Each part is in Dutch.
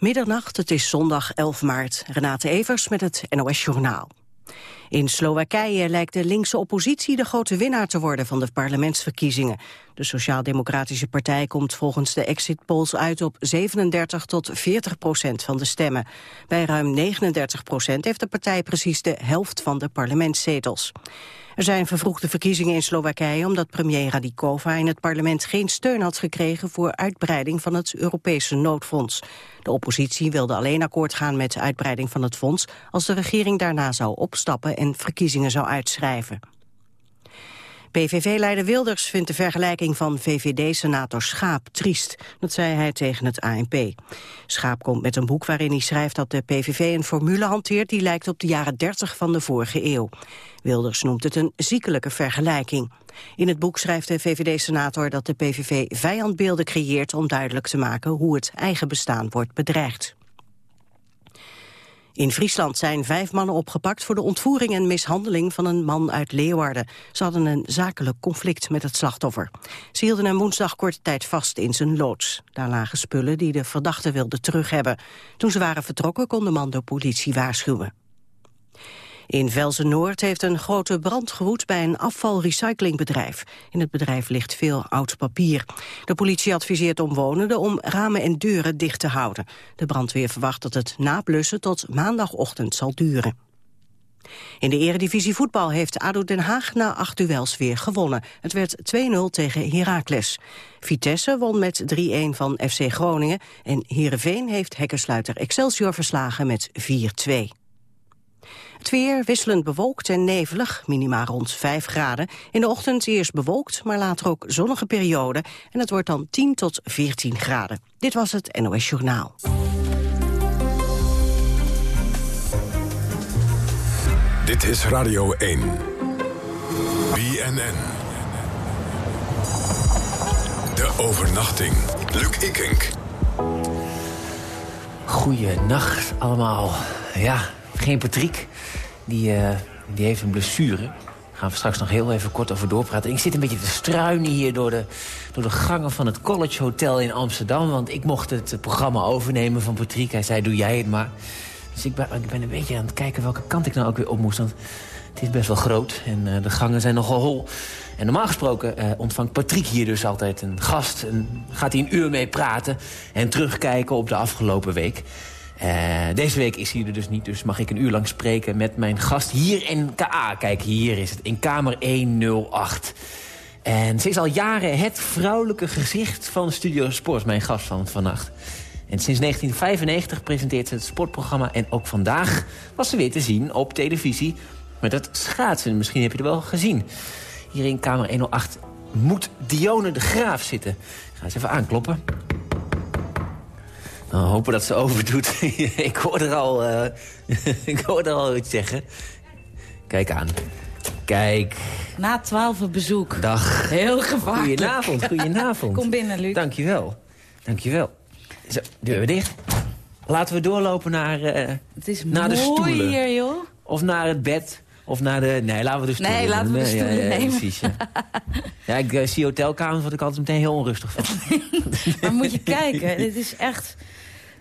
Middernacht, het is zondag 11 maart. Renate Evers met het NOS Journaal. In Slowakije lijkt de linkse oppositie de grote winnaar te worden van de parlementsverkiezingen. De Sociaal-Democratische Partij komt volgens de exit polls uit op 37 tot 40 procent van de stemmen. Bij ruim 39 procent heeft de partij precies de helft van de parlementszetels. Er zijn vervroegde verkiezingen in Slowakije omdat premier Radikova in het parlement geen steun had gekregen voor uitbreiding van het Europese noodfonds. De oppositie wilde alleen akkoord gaan met de uitbreiding van het fonds als de regering daarna zou opstappen en verkiezingen zou uitschrijven. PVV-leider Wilders vindt de vergelijking van VVD-senator Schaap triest. Dat zei hij tegen het ANP. Schaap komt met een boek waarin hij schrijft dat de PVV een formule hanteert... die lijkt op de jaren 30 van de vorige eeuw. Wilders noemt het een ziekelijke vergelijking. In het boek schrijft de VVD-senator dat de PVV vijandbeelden creëert... om duidelijk te maken hoe het eigen bestaan wordt bedreigd. In Friesland zijn vijf mannen opgepakt voor de ontvoering en mishandeling van een man uit Leeuwarden. Ze hadden een zakelijk conflict met het slachtoffer. Ze hielden hem woensdag korte tijd vast in zijn loods. Daar lagen spullen die de verdachte wilde terug hebben. Toen ze waren vertrokken kon de man de politie waarschuwen. In Velzen-Noord heeft een grote brand gewoed bij een afvalrecyclingbedrijf. In het bedrijf ligt veel oud papier. De politie adviseert omwonenden om ramen en deuren dicht te houden. De brandweer verwacht dat het nablussen tot maandagochtend zal duren. In de eredivisie voetbal heeft ADO Den Haag na acht duels weer gewonnen. Het werd 2-0 tegen Heracles. Vitesse won met 3-1 van FC Groningen. En Heerenveen heeft hekkensluiter Excelsior verslagen met 4-2. Het weer wisselend bewolkt en nevelig, minima rond 5 graden. In de ochtend eerst bewolkt, maar later ook zonnige periode. En het wordt dan 10 tot 14 graden. Dit was het NOS Journaal. Dit is Radio 1. BNN. De overnachting. Luc Ikink. Goeienacht allemaal. Ja, geen Patrick. Die, uh, die heeft een blessure. Daar gaan we straks nog heel even kort over doorpraten. Ik zit een beetje te struinen hier door de, door de gangen van het College Hotel in Amsterdam. Want ik mocht het programma overnemen van Patrick. Hij zei, doe jij het maar. Dus ik ben, ik ben een beetje aan het kijken welke kant ik nou ook weer op moest. Want het is best wel groot en uh, de gangen zijn nogal hol. En normaal gesproken uh, ontvangt Patrick hier dus altijd een gast. En gaat hij een uur mee praten en terugkijken op de afgelopen week. Uh, deze week is hij er dus niet, dus mag ik een uur lang spreken met mijn gast hier in KA. Kijk, hier is het, in kamer 108. En ze is al jaren het vrouwelijke gezicht van Studio Sport, mijn gast van vannacht. En sinds 1995 presenteert ze het sportprogramma... en ook vandaag was ze weer te zien op televisie met het schaatsen. Misschien heb je er wel gezien. Hier in kamer 108 moet Dione de Graaf zitten. Ga eens even aankloppen. Nou, hopen dat ze overdoet. ik hoor er al, uh, ik hoor er al iets zeggen. Kijk aan. Kijk. Na twaalf bezoek. Dag. Heel gevaarlijk. Goedenavond, goedenavond. Kom binnen, Luc. Dankjewel. Dankjewel. Zo, deur dicht. Laten we doorlopen naar, uh, het is naar de stoelen. hier, joh. Of naar het bed. Of naar de... Nee, laten we de stoelen Nee, laten we de stoelen ja, ja, nemen. Precies, ja. ja, ik uh, zie hotelkamers, word ik altijd meteen heel onrustig van. maar moet je kijken, dit is echt...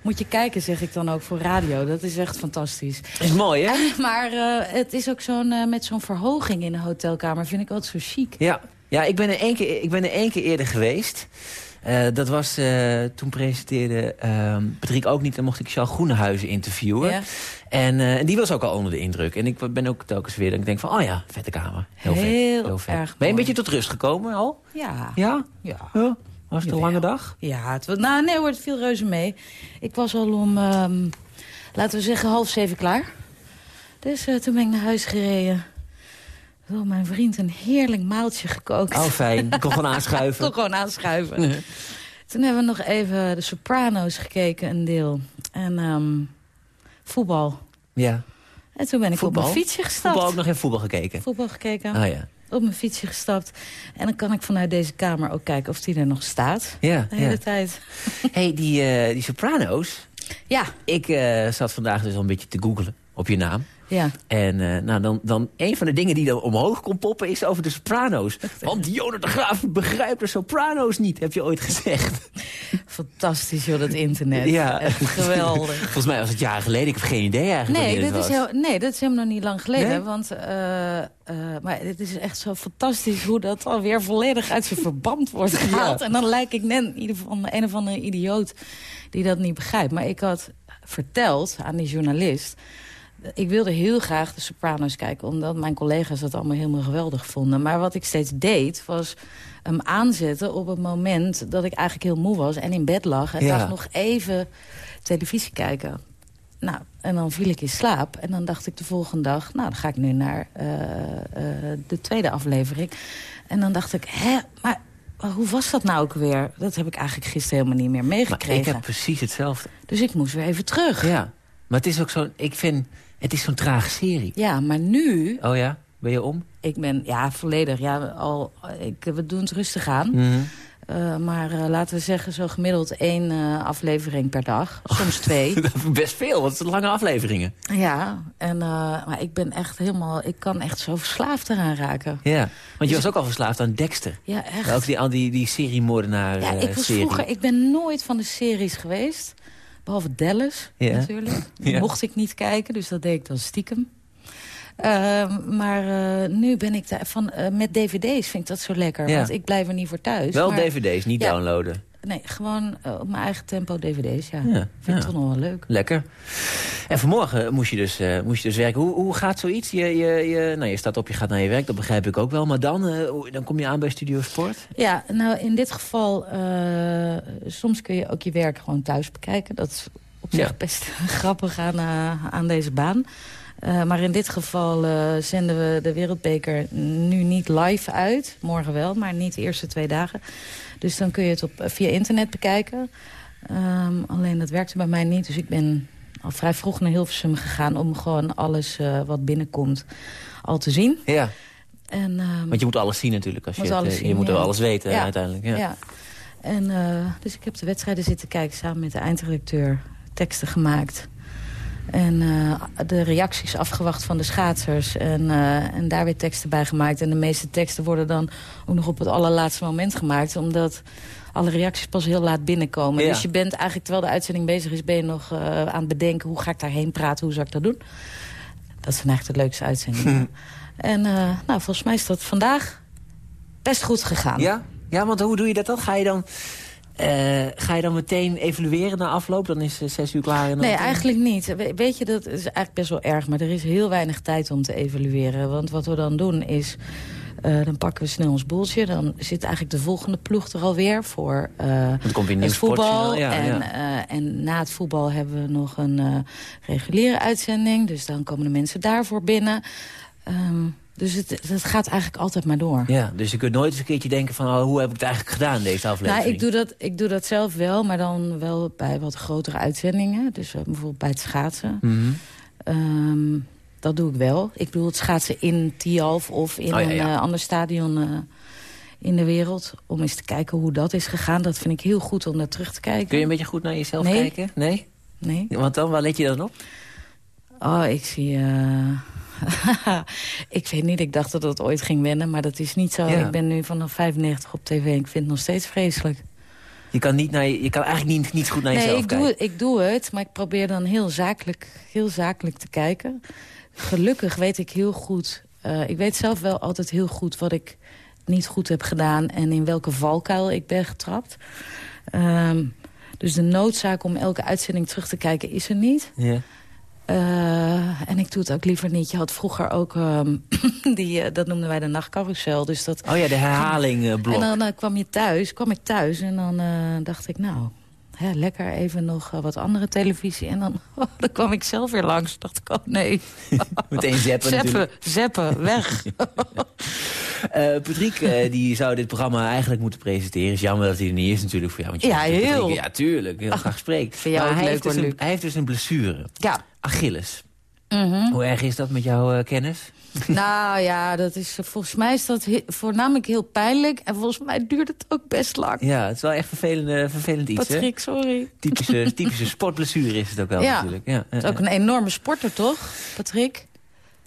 Moet je kijken, zeg ik dan ook, voor radio. Dat is echt fantastisch. Is mooi, hè? Maar uh, het is ook zo'n uh, met zo'n verhoging in de hotelkamer. Vind ik altijd zo chic. Ja, ja ik, ben er één keer, ik ben er één keer eerder geweest. Uh, dat was, toen presenteerde Patrick ook niet... en mocht ik Charles Groenehuizen interviewen. Ja. En, en die was ook al onder de indruk. En ik ben ook telkens weer... dat ik denk van, oh ja, vette kamer. Heel, vet. Heel vet. erg Ben je een beetje tot rust gekomen al? Ja. Ja? Ja. ja. Was het een lange dag? Ja, het, was- nou, nee hoor, het viel reuze mee. Ik was al om, ehm, laten we zeggen, half zeven klaar. Dus eh, toen ben ik naar huis gereden. Mijn vriend een heerlijk maaltje gekookt. Oh, fijn. Ik kon gewoon Ik aanschuiven. kon gewoon aanschuiven. Toen hebben we nog even de Sopranos gekeken, een deel. En ehm, voetbal. Ja. En toen ben ik Voetbal? op mijn fietsje gestapt. Voetbal ook nog even voetbal gekeken. Voetbal gekeken. Ah ja. Op mijn fietsje gestapt. En dan kan ik vanuit deze kamer ook kijken of die er nog staat. Ja, De hele ja. tijd. hey, die, eh, die Soprano's. Ja, Ik eh, zat vandaag dus al een beetje te googlen op je naam. Ja. En uh, nou, dan, dan een van de dingen die dan omhoog kon poppen is over de soprano's. Want Dionne de Graaf begrijpt de soprano's niet, heb je ooit gezegd. Fantastisch joh, dat internet. Ja. Echt geweldig. Volgens mij was het jaren geleden, ik heb geen idee eigenlijk Nee, dat dat is, heel, nee dat is helemaal nog niet lang geleden. Nee? Want, uh, uh, maar het is echt zo fantastisch hoe dat alweer volledig uit zijn verband wordt gehaald. Ja. En dan lijk ik net in ieder geval een of andere idioot die dat niet begrijpt. Maar ik had verteld aan die journalist... Ik wilde heel graag de Sopranos kijken... omdat mijn collega's dat allemaal helemaal geweldig vonden. Maar wat ik steeds deed, was hem aanzetten op het moment... dat ik eigenlijk heel moe was en in bed lag... en Ja. dacht nog even televisie kijken. Nou, en dan viel ik in slaap. En dan dacht ik de volgende dag... nou, dan ga ik nu naar uh, uh, de tweede aflevering. En dan dacht ik, hè, maar hoe was dat nou ook weer? Dat heb ik eigenlijk gisteren helemaal niet meer Maar meegekregen. ik heb precies hetzelfde. Dus ik moest weer even terug. Ja, maar het is ook zo'n, ik vind, het is zo'n trage serie. Ja, maar nu, Oh ja, ben je om? ik ben ja, volledig, ja, al, ik, we doen het rustig aan. Mhm. Uh, maar uh, laten we zeggen, zo gemiddeld één uh, aflevering per dag. Soms twee. Best veel, want het zijn lange afleveringen. Ja, en, maar ik ben echt helemaal... Ik kan echt zo verslaafd eraan raken. Ja, want je dus was ook al verslaafd aan Dexter. Ja, echt. Ook die, al die, die seriemoordenaar Ja, ik was serie. vroeger... Ik ben nooit van de series geweest. Behalve Dallas, Ja. natuurlijk. Mocht ik niet kijken, dus dat deed ik dan stiekem. Uh, maar uh, nu ben ik daar van uh, met dvd's vind ik dat zo lekker. Ja. Want ik blijf er niet voor thuis. Wel maar, dvd's, niet Ja. downloaden. Nee, gewoon op mijn eigen tempo dvd's, ja. Ja, Vind ik toch nog wel leuk. Lekker. En vanmorgen moest je dus, eh, moest je dus werken. Hoe, hoe gaat zoiets? Je, je, je, nou, je staat op, je gaat naar je werk, dat begrijp ik ook wel. Maar dan, eh, dan kom je aan bij Studio Sport? Ja, nou in dit geval, uh, soms kun je ook je werk gewoon thuis bekijken. Dat is op zich Ja. best grappig aan, aan deze baan. Uh, maar in dit geval uh, zenden we de Wereldbeker nu niet live uit. Morgen wel, maar niet de eerste twee dagen. Dus dan kun je het op, via internet bekijken. Um, alleen dat werkte bij mij niet, dus ik ben al vrij vroeg naar Hilversum gegaan... om gewoon alles uh, wat binnenkomt al te zien. Ja, En, um, want je moet alles zien natuurlijk. Als je, Moet het, alles eh, zien, je moet er alles weten Ja. uiteindelijk. Ja. Ja. En, uh, dus ik heb de wedstrijden zitten kijken samen met de eindredacteur. Teksten gemaakt. En uh, de reacties afgewacht van de schaatsers. En, uh, en daar weer teksten bij gemaakt. En de meeste teksten worden dan ook nog op het allerlaatste moment gemaakt. Omdat alle reacties pas heel laat binnenkomen. Ja. Dus je bent eigenlijk, terwijl de uitzending bezig is... ben je nog uh, aan het bedenken, hoe ga ik daarheen praten? Hoe zou ik dat doen? Dat zijn eigenlijk de leukste uitzendingen. en uh, nou, volgens mij is dat vandaag best goed gegaan. Ja? ja, want hoe doe je dat dan? Ga je dan, uh, ga je dan meteen evalueren na afloop? Dan is uh, zes uur klaar? En dan Nee, eigenlijk niet. We, weet je, dat is eigenlijk best wel erg. Maar er is heel weinig tijd om te evalueren. Want wat we dan doen is... Uh, dan pakken we snel ons boeltje. Dan zit eigenlijk de volgende ploeg er alweer voor uh, het voetbal. Ja, en, ja. uh, en na het voetbal hebben we nog een uh, reguliere uitzending. Dus dan komen de mensen daarvoor binnen. Um, dus het, het gaat eigenlijk altijd maar door. Ja, dus je kunt nooit eens een keertje denken van... Oh, hoe heb ik het eigenlijk gedaan, deze aflevering? Nou, ik doe, dat, ik doe dat zelf wel, maar dan wel bij wat grotere uitzendingen. Dus uh, bijvoorbeeld bij het schaatsen. Mm -hmm. um, dat doe ik wel. Ik bedoel het schaatsen in Tialf of in oh, ja, ja. een uh, ander stadion uh, in de wereld. Om eens te kijken hoe dat is gegaan. Dat vind ik heel goed om naar terug te kijken. Kun je een beetje goed naar jezelf nee. kijken? Nee? Nee. Want dan, waar let je dan op? Oh, ik zie... Uh... ik weet niet, ik dacht dat het ooit ging wennen, maar dat is niet zo. Ja. Ik ben nu vanaf 95 op tv en ik vind het nog steeds vreselijk. Je kan, niet naar je, je kan eigenlijk niet, niet goed naar nee, jezelf ik kijken. Doe, ik doe het, maar ik probeer dan heel zakelijk, heel zakelijk te kijken. Gelukkig weet ik heel goed... Uh, ik weet zelf wel altijd heel goed wat ik niet goed heb gedaan... en in welke valkuil ik ben getrapt. Um, dus de noodzaak om elke uitzending terug te kijken is er niet. Ja. Uh, en ik doe het ook liever niet. Je had vroeger ook, um, die, uh, dat noemden wij de nachtcarousel. Dus dat, oh ja, de herhalingblok. En dan uh, kwam je thuis, kwam ik thuis en dan dacht ik, nou, hè, lekker even nog wat andere televisie. En dan, oh, dan kwam ik zelf weer langs. dacht ik, oh nee. Meteen zeppen Zeppen, zeppen, weg. Uh, Patrick, uh, die zou dit programma eigenlijk moeten presenteren. Is jammer dat hij er niet is natuurlijk voor jou. Want je ja, heel. Patrick, ja, tuurlijk. Heel graag spreken. Vind jou maar ook hij, leuk, heeft dus een, hij heeft dus een blessure. Ja. Achilles. Mm -hmm. Hoe erg is dat met jouw uh, kennis? nou ja, dat is, volgens mij is dat he voornamelijk heel pijnlijk. En volgens mij duurt het ook best lang. Ja, het is wel echt vervelend, vervelend iets, Patrick, hè? sorry. Typische, typische sportblessure is het ook wel ja. natuurlijk. Ja, het is ook een enorme sporter, toch, Patrick?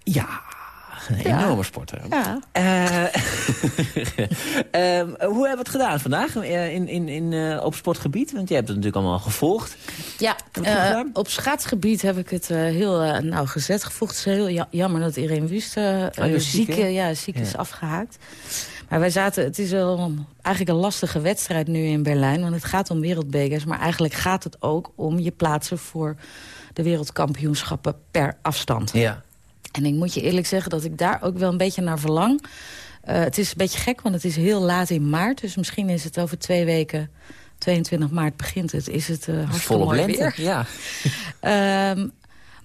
Ja, een enorme sporter. Ja. Eh, ehm, hoe hebben we het gedaan vandaag eh, in, in, in, eh, op sportgebied? Want jij hebt het natuurlijk allemaal gevolgd. Ja, op schaatsgebied heb ik het heel uh, nauw gezet gevoegd. Het is heel ja- jammer dat Irene Wust was ziek, ja, ziek is Ja. afgehaakt. Maar wij zaten, het is wel eigenlijk een lastige wedstrijd nu in Berlijn. Want het gaat om wereldbekers. Maar eigenlijk gaat het ook om je plaatsen voor de wereldkampioenschappen per afstand. Ja. En ik moet je eerlijk zeggen dat ik daar ook wel een beetje naar verlang. Eh, het is een beetje gek, want het is heel laat in maart. Dus misschien is het over twee weken, 22 maart begint het, is het eh hartstikke Volop mooi lente. weer. Ja. Ehm,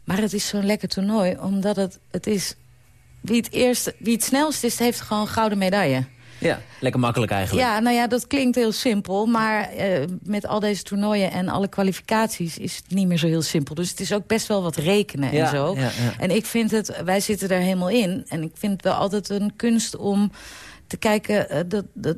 maar het is zo'n lekker toernooi, omdat het, het is... Wie het, eerst, wie het snelst is, heeft gewoon gouden medaille. Ja, lekker makkelijk eigenlijk. Ja, nou ja, dat klinkt heel simpel. Maar eh, met al deze toernooien en alle kwalificaties is het niet meer zo heel simpel. Dus het is ook best wel wat rekenen Ja, en zo. ja, ja. En ik vind het, wij zitten er helemaal in. En ik vind het wel altijd een kunst om te kijken... eh, dat, dat,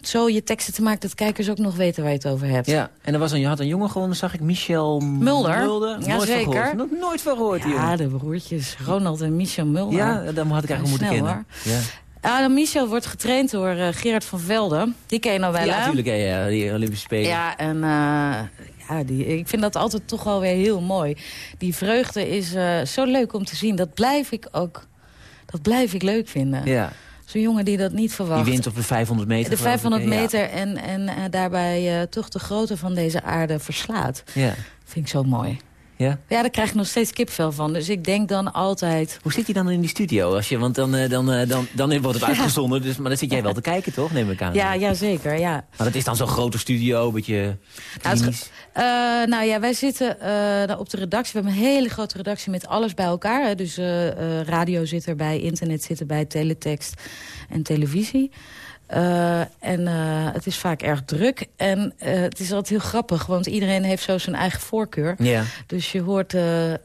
zo je teksten te maken dat kijkers ook nog weten waar je het over hebt. Ja, en er was een, je had een jongen gewonnen, zag ik, Michel Mulder. Mulder. Ja, nooit van zeker. gehoord. Nooit van gehoord, Ja, jongen. de broertjes Ronald en Michel Mulder. Ja, dan had ik eigenlijk moeten kennen. Ja, Dan Michel wordt getraind door eh, Gerard van Velde. Die ken je nou wel, ja hè? natuurlijk, ja, die Olympische Spelen. Ja, en eh, ja, die, ik vind dat altijd toch wel weer heel mooi. Die vreugde is eh, zo leuk om te zien. Dat blijf ik ook dat blijf ik leuk vinden. Ja, Zo'n jongen die dat niet verwacht. die wint op de 500 meter. de geloof ik, 500 hè? Ja. meter en, en daarbij toch de grootte van deze aarde verslaat. Ja. Vind ik zo mooi. Ja. Ja, daar krijg ik nog steeds kipvel van. Dus ik denk dan altijd... Hoe zit hij dan in die studio? Als je, want dan, eh, dan, eh, dan, dan wordt het uitgezonden, dus, maar dan zit jij wel te kijken, toch? Neem ik aan. Ja, ja zeker, ja. Maar dat is dan zo'n grote studio, een beetje Nou. Eh, nou ja, wij zitten nou, op de redactie. We hebben een hele grote redactie met alles bij elkaar. Hè. Dus radio zit erbij, internet zit erbij, teletext en televisie. Eh, en eh, het is vaak erg druk. En eh, het is altijd heel grappig, want iedereen heeft zo zijn eigen voorkeur. Ja. Dus je hoort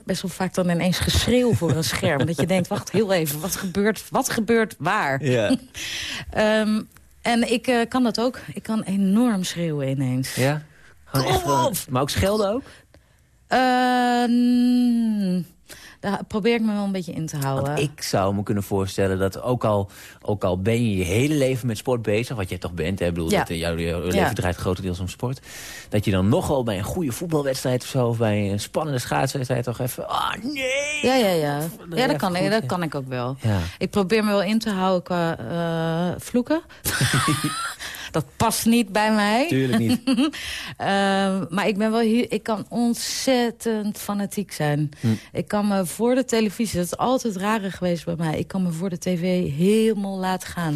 best wel vaak dan ineens geschreeuw voor een scherm. dat je denkt, wacht heel even, wat gebeurt, wat gebeurt waar? Ja. Ehm, en ik kan dat ook. Ik kan enorm schreeuwen ineens. ja. Echt maar ook schelden ook? Daar probeer ik me wel een beetje in te houden. Want ik zou me kunnen voorstellen dat ook al, ook al ben je je hele leven met sport bezig... wat jij toch bent, hè, bedoel, Ja. dat, eh, jouw, jouw leven Ja. draait grotendeels om sport... dat je dan nogal bij een goede voetbalwedstrijd of zo... of bij een spannende schaatswedstrijd toch even... Ah, nee! Ja, ja, ja. Ja, dat kan, ik, dat kan ik ook wel. Ik probeer me wel in te houden qua eh, vloeken. dat past niet bij mij. Tuurlijk niet. Eh, maar ik ben wel hier, ik kan ontzettend fanatiek zijn. Hm. Ik kan me voor de televisie, dat is altijd rare geweest bij mij. Ik kan me voor de tv helemaal laten gaan.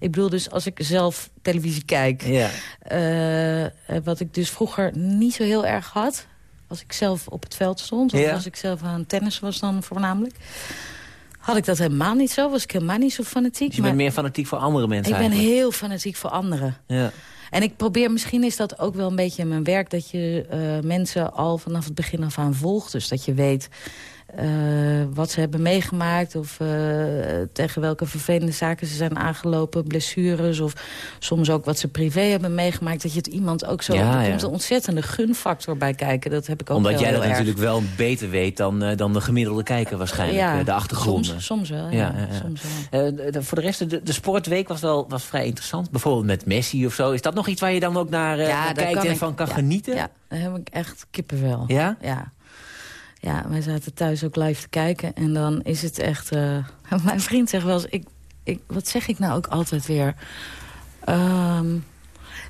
Ik bedoel dus als ik zelf televisie kijk. Ja. Eh, wat ik dus vroeger niet zo heel erg had. Als ik zelf op het veld stond. Of Ja. als ik zelf aan tennis was dan voornamelijk. Had ik dat helemaal niet zo. Was ik helemaal niet zo fanatiek. Dus je maar bent meer fanatiek voor andere mensen ik ben heel fanatiek voor anderen. Ja. En ik probeer, misschien is dat ook wel een beetje in mijn werk... dat je eh, mensen al vanaf het begin af aan volgt. Dus dat je weet eh, wat ze hebben meegemaakt... of eh, tegen welke vervelende zaken ze zijn aangelopen, blessures... of soms ook wat ze privé hebben meegemaakt. Dat je het iemand ook zo... Ja, er ja. komt een ontzettende gunfactor bij kijken. Dat heb ik ook Omdat wel jij dat erg. natuurlijk wel beter weet dan, eh, dan de gemiddelde kijker waarschijnlijk. de achtergronden. Soms, soms wel, ja. Ja, ja, ja. Soms wel. De- de- voor de rest, de, de sportweek was wel was vrij interessant. Bijvoorbeeld met Messi of zo. Is dat nog iets waar je dan ook naar, kijkt en ik- van kan genieten? Ja, daar heb ik echt kippenvel. Ja? Ja. Ja, wij zaten thuis ook live te kijken. En dan is het echt... eh, mijn vriend zegt wel eens... Ik, ik, wat zeg ik nou ook altijd weer? Ehm,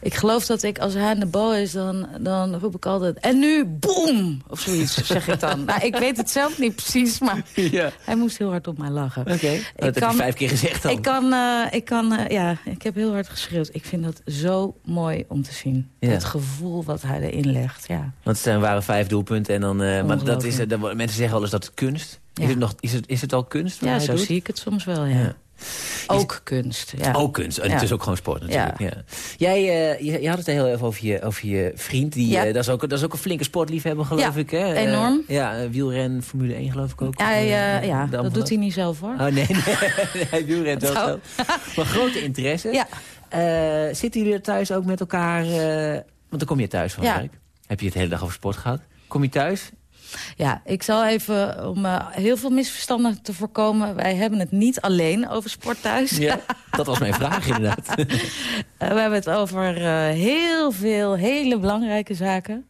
ik geloof dat ik, als hij aan de bal is, dan, dan roep ik altijd... En nu, boom! Of zoiets, zeg ik dan. Nou, ik weet het zelf niet precies, maar Ja. hij moest heel hard op mij lachen. Oké, dat heb je vijf keer gezegd dan. Ik kan, eh, ik kan eh, ja, ik heb heel hard geschreeuwd. Ik vind dat zo mooi om te zien. Ja. Het gevoel wat hij erin legt, ja. Want het zijn- waren vijf doelpunten. En dan, eh, maar dat is, mensen zeggen wel eens dat het kunst. Ja. Is, het nog, is, het, is het al kunst? wat Ja, zo doet? zie ik het soms wel, ja. Ja. Ook kunst, ja. Ook kunst. En Ja. het is ook gewoon sport natuurlijk. Ja. Jij, eh, je, je had het heel even over je, over je vriend. Die, Ja. eh, dat, is ook, dat is ook een flinke sportliefhebber, geloof Ja, ik. Hè? Eh, enorm. ja, wielren, Formule 1 geloof ik ook. Hij, ja, dat doet hij niet zelf, hoor. Oh nee, nee, hij wielrent wel zo. Maar grote interesse. Ja. Zitten jullie er thuis ook met elkaar... want dan kom je thuis van Ja. werk. Heb je het hele dag over sport gehad? Kom je thuis Ja, ik zal even, om uh, heel veel misverstanden te voorkomen... wij hebben het niet alleen over sport thuis. Ja, dat was mijn vraag inderdaad. uh, we hebben het over uh, heel veel hele belangrijke zaken.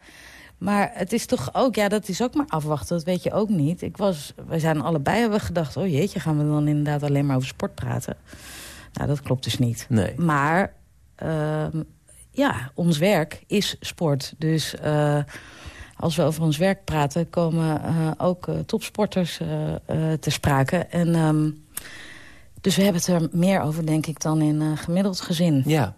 Maar het is toch ook, ja, dat is ook maar afwachten. Dat weet je ook niet. Ik was, wij zijn allebei hebben gedacht... oh jeetje, gaan we dan inderdaad alleen maar over sport praten? Nou, dat klopt dus niet. Nee. Maar ehm, ja, ons werk is sport. Dus als we over ons werk praten, komen uh, ook uh, topsporters uh, te sprake. En, um, dus we hebben het er meer over, denk ik, dan in gemiddeld gezin. Ja.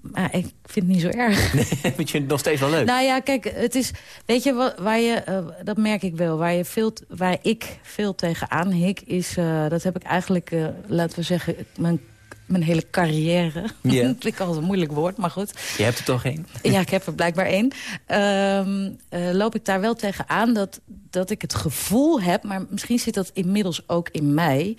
Maar ik vind het niet zo erg. Nee, vind je het nog steeds wel leuk? Nou ja, kijk, het is... Weet je, waar je, dat merk ik wel. Waar, je veel, waar ik veel tegenaan hik, is... dat heb ik eigenlijk, laten we zeggen... mijn mijn hele carrière. Ja. dat ik altijd een moeilijk woord, maar goed. Je hebt er toch één? Ja, ik heb er blijkbaar één. Um, uh, loop ik daar wel tegenaan dat, dat ik het gevoel heb... maar misschien zit dat inmiddels ook in mij...